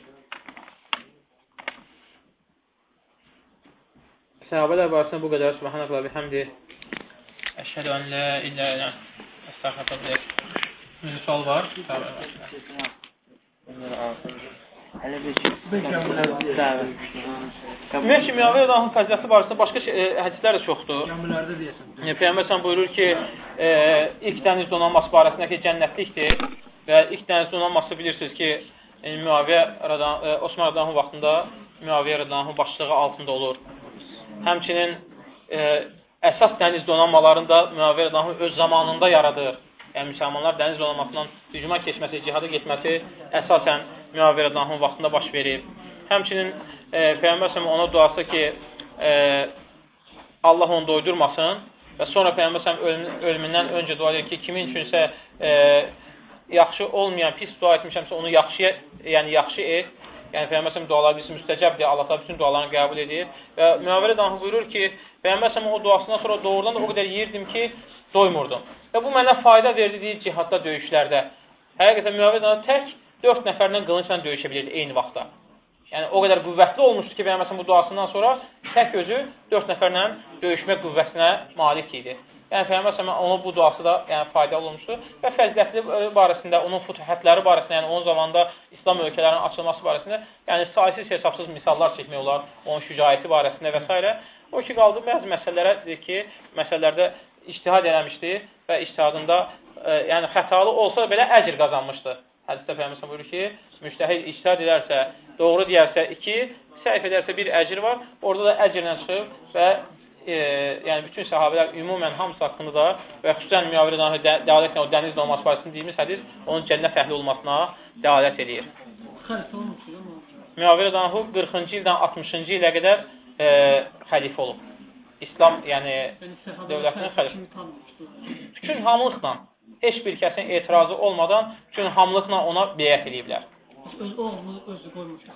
Səhabələr barəsində bu qədər. Subhanallah və həmdi. Əşhədu ən la illə ilə sual var. Bir Ümumiyyətlə, kimyəvi Allahın fəziləti barəsində başqa şey, e, hədislər də çoxdur. Cəmilərdə deyəsən. E, Peyğəmbər buyurur ki, e, ilk dəniz donanması barəsində ki, cənnətlikdir və ilk dəniz donanması bilirsiniz ki, e, Müaviyyə Radan, e, Osman Radanın vaxtında Müaviyyə Radanın başlığı altında olur. Həmçinin e, əsas dəniz donanmalarını da Müavir Rədahı öz zamanında yaradır. Yəni, müsəlmanlar dəniz donanmasından hücuma keçməsi, cihada getməsi əsasən Müavir Rədahın vaxtında baş verib. Həmçinin e, Peyğəmbər ona duası ki, e, Allah onu doydurmasın və sonra Peyğəmbər ölüm, ölümündən öncə dua edir ki, kimin üçünsə e, yaxşı olmayan, pis dua etmişəmsə onu yaxşı, yəni yaxşı et. Yəni Peyğəmbər duaları bizim müstəcəbdir. Allah da bütün dualarını qəbul edir. Və Müavir Rədahı buyurur ki, Peyğəmbər o duasından sonra doğrudan da o qədər yeyirdim ki, doymurdum. Və bu mənə fayda verdi deyir cihadda, döyüşlərdə. Həqiqətən müavir tək 4 nəfərlə qılınçla döyüşə bilirdi eyni vaxtda. Yəni, o qədər qüvvətli olmuşdu ki, Peyğəmbər bu duasından sonra tək özü 4 nəfərlə döyüşmə qüvvətinə malik idi. Yəni, Peyğəmbər onun bu duası da yəni, faydalı olmuşdur və fəzilətli barəsində, onun futuhətləri barəsində, yəni onun zamanda İslam ölkələrinin açılması barəsində, yəni saysız hesabsız misallar çəkmək olar, onun şücaəti barəsində və s. O ki, qaldı bəzi məsələlərə ki, məsələlərdə iştihad eləmişdi və iştihadında e, yəni xətalı olsa belə əcr qazanmışdı. Hədisdə Peyğəmbər buyurur ki, müştəhid iştihad edərsə, doğru deyərsə 2, səhv edərsə bir əcr var. Orada da əcrlə çıxıb və e, yəni bütün səhabələr ümumən hamısı haqqında da və xüsusən müavirədən dəlalətlə o dənizlə olması barəsində deyimiz hədis onun cənnət əhli olmasına dəlalət edir. Müavirədən 40-cı ildən 60-cı ilə qədər e, xəlifə olub. İslam, yəni dövlətinin xəlifə. Bütün hamılıqla heç bir kəsin etirazı olmadan bütün hamılıqla ona beyət ediblər. Öz, o onu özü qoymuşdur.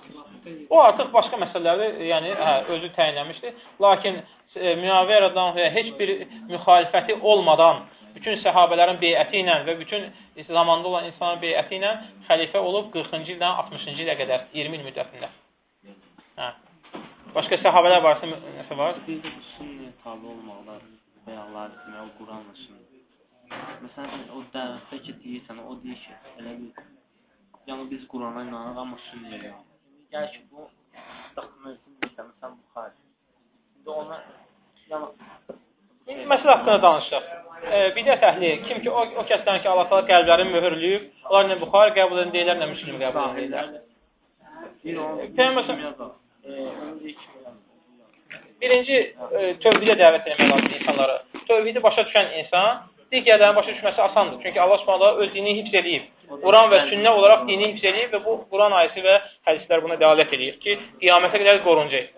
O artıq başqa məsələlərdə, yəni hə, özü təyinləmişdi. Lakin e, Müaviyyə rəziyallahu heç bir müxalifəti olmadan bütün səhabələrin beyəti ilə və bütün zamanda olan insanların beyəti ilə xəlifə olub 40-cı ildən 60-cı ilə qədər 20 il müddətində. Hə. Başqa səhabələr barəsində nəsə var? Bir də bu sünnə tabi olmaqlar və ya Allah etmək, o Quranla sünnə. Məsələn, o dəvətdə ki, deyirsən, o deyir ki, elə bir, yəni biz Qurana inanırıq, amma sünnəyə inanırıq. Gəl ki, bu deyirsən, məsələn, Buxari. İndi ona, yəni, Məsələ haqqında danışaq. E, bidət əhli, kim ki, o, o kəsdən ki, Allah təala qəlblərini möhürləyib, onlar nə Buxari qəbul edən deyirlər, nə Müslim qəbul edirlər. Peyğəmbər Birinci, e, tövhidə dəvət etmək lazımdır insanlara. Tövhidi başa düşən insan digərlərinin başa düşməsi asandır. Çünki Allah Subhanahu öz dinini hifz edib. Quran və sünnə olaraq dini hifz edib və bu Quran ayəsi və hədislər buna dəlalət edir ki, qiyamətə qədər qorunacaq.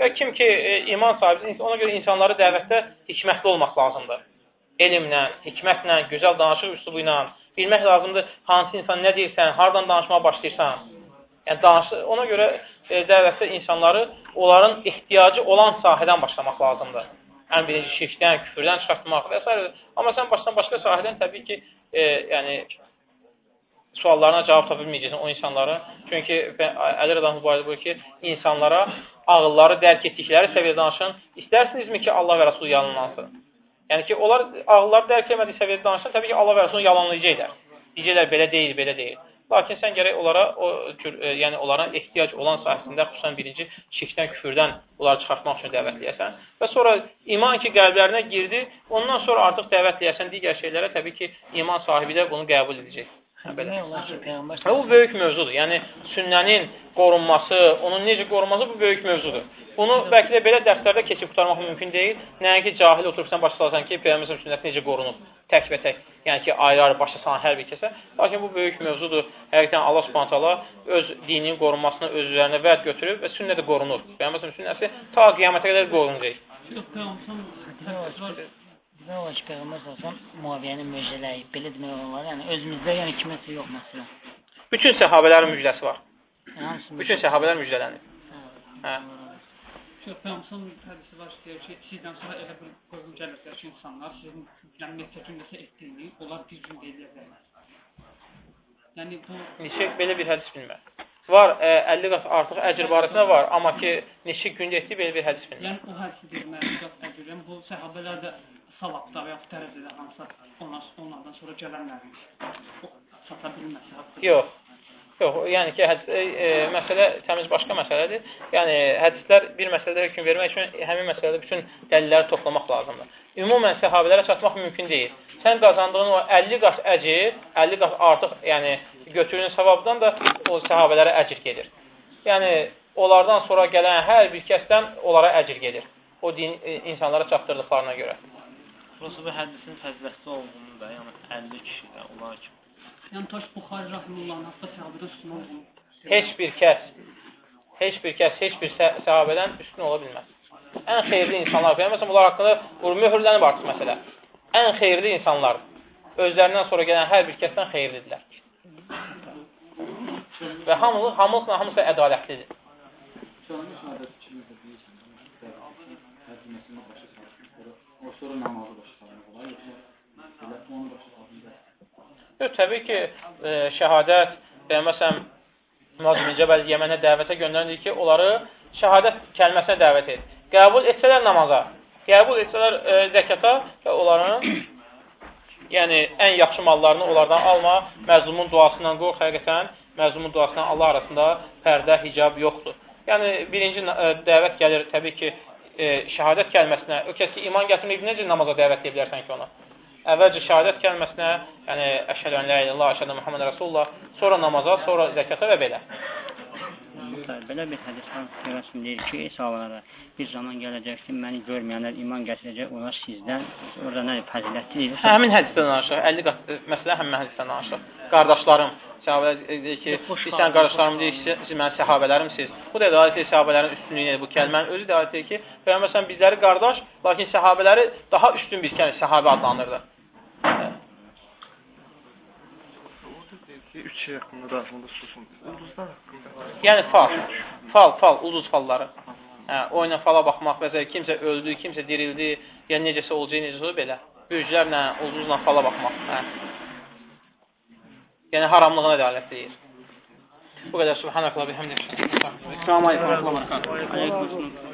Və kim ki e, iman sahibidir, ona görə insanları dəvətdə hikmətli olmaq lazımdır. Elmlə, hikmətlə, gözəl danışıq üslubu ilə bilmək lazımdır hansı insan nə deyirsən, hardan danışmağa başlayırsan. Yəni danış ona görə e, dəvətdə insanları onların ehtiyacı olan sahədən başlamaq lazımdır ən birinci şirkdən, küfürdən çıxartmaq və s. Amma sən başdan başqa sahədən təbii ki, e, yəni suallarına cavab tapa bilməyəcəksən o insanların. Çünki Əli Rədan mübarədə buyur ki, insanlara ağılları dərk etdikləri səviyyədə danışın. İstərsinizmi ki, Allah və Rasul yalanlansın? Yəni ki, onlar ağılları dərk etmədiyi səviyyədə danışın, təbii ki, Allah və Rasulunu yalanlayacaqlar. Deyəcəklər, belə deyil, belə deyil. Lakin sən gərək onlara o cür, e, yəni onlara ehtiyac olan sahəsində xüsusən birinci şirkdən, küfürdən onları çıxartmaq üçün dəvətləyəsən və sonra iman ki qəlblərinə girdi, ondan sonra artıq dəvətləyəsən digər şeylərə təbii ki iman sahibi də bunu qəbul edəcək. Belə. Bu böyük mövzudur. Yəni sünnənin qorunması, onun necə qorunması bu böyük mövzudur. Bunu bəlkə də belə dərslərdə keçib qutarmaq mümkün deyil. Nəinki cahil oturub sən başa salsan ki, Peyğəmbər sünnəti necə qorunub tək və tək, yəni ki, ayrı-ayrı başa salan hər bir kəsə. Lakin bu böyük mövzudur. Həqiqətən Allah Subhanahu taala öz dininin qorunmasını öz üzərinə vəd götürüb və sünnə də qorunur. Peyğəmbər sünnəsi ta qiyamətə qədər qorunacaq. Demək olar ki, Peyğəmbər sallallahu Muaviyyənin möcüzələri belə demək olar. Yəni özümüzdə yəni kiməsə yox məsələn. Bütün səhabələrin müjdəsi var. Hansı? Bütün səhabələr müjdələnib. Hə. Yox, Peyğəmbərin hədisi var deyir ki, sizdən sonra elə bir qovun gəlirlər ki, insanlar sizin yəni neçə gün nəsə etdiyini, onlar bir gün deyə bilərlər. Yəni bu neçə belə bir hədis bilmirəm. Var, e, 50 qat artıq əcr barəsində var, amma ki, neçə gündə etdi belə bir hədis bilmirəm. Yəni o hədisi deyir, mən qat əcr, yəni bu səhabələr də savabda və ya dərəcədə hansısa onlar, onlardan sonra gələnlərin çata bilməsə. Yox. Yox, yəni ki, hədis, e, e, məsələ təmiz başqa məsələdir. Yəni hədislər bir məsələdə hökm vermək üçün həmin məsələdə bütün dəlilləri toplamaq lazımdır. Ümumən səhabələrə çatmaq mümkün deyil. Sən qazandığın o 50 qat əcr, 50 qat artıq, yəni götürdüyün savabdan da o səhabələrə əcr gedir. Yəni onlardan sonra gələn hər bir kəsdən onlara əcr gedir. O din e, insanlara çatdırdıqlarına görə. Burası bu hədisin fəzləsi olduğunu da, yəni 50 kişi də onlar kimi Yəni Taş Buxari rəhməhullahın haqqında səhabədən üstün olduğunu. Heç bir kəs, heç bir kəs, heç bir səhabədən üstün ola bilməz. Ən xeyirli insanlar, məsələn, bunlar haqqında bu möhürlənib artıq məsələ. Ən xeyirli insanlar özlərindən sonra gələn hər bir kəsdən xeyirlidirlər. Və hamılı, hamılıqla hamısı ədalətlidir. sonra namazı başa salmaq olar, yoxsa onu başa salmaq Yox, təbii ki, e, şəhadət, e, məsələn, Muaz bin Cəbəl Yəmənə dəvətə göndərdi ki, onları şəhadət kəlməsinə dəvət et. Qəbul etsələr namaza, qəbul etsələr e, zəkata və onların yəni ən yaxşı mallarını onlardan alma, məzlumun duasından qorx, həqiqətən məzlumun duasından Allah arasında pərdə, hicab yoxdur. Yəni birinci e, dəvət gəlir təbii ki, e, şəhadət kəlməsinə. O kəs ki, iman gətirməyib necə namaza dəvət edə bilərsən ki, ona? Əvvəlcə şəhadət kəlməsinə, yəni əşhədu ən la ilaha əşhədu Muhammed Rasulullah, sonra namaza, sonra zəkata və belə. Belə bir hədisdən Peyğəmbər deyir ki, İsa'lara bir zaman gələcək ki, məni görməyənlər iman gətirəcək, onlar sizdən orada nə fəzilətlidir? Hə, həmin hədisdən danışır. 50 qat məsələ həmin hədisdən danışır. Qardaşlarım, səhabələr deyir ki, siz sən qardaşlarım deyir, siz, siz mənim səhabələrimsiz. Bu da dəlalət edir səhabələrin üstünlüyünə. Bu kəlmənin özü dəlalət edir ki, Peyğəmbər bizləri qardaş, lakin səhabələri daha üstün bir yəni, səhabə adlandırdı. Üç şey haqqında danışmada susun. Ulduzlar haqqında. Yəni fal, fal, fal, ulduz falları. Hə, oyuna fala baxmaq və s. kimsə öldü, kimsə dirildi, yəni necəsə olacaq, necəsə olacaq belə. Bürclərlə, ulduzla fala baxmaq. Hə. Yəni haramlığına dəlalət edir. Bu qədər subhanallah və bihamdihi. Assalamu alaykum və rahmetullah.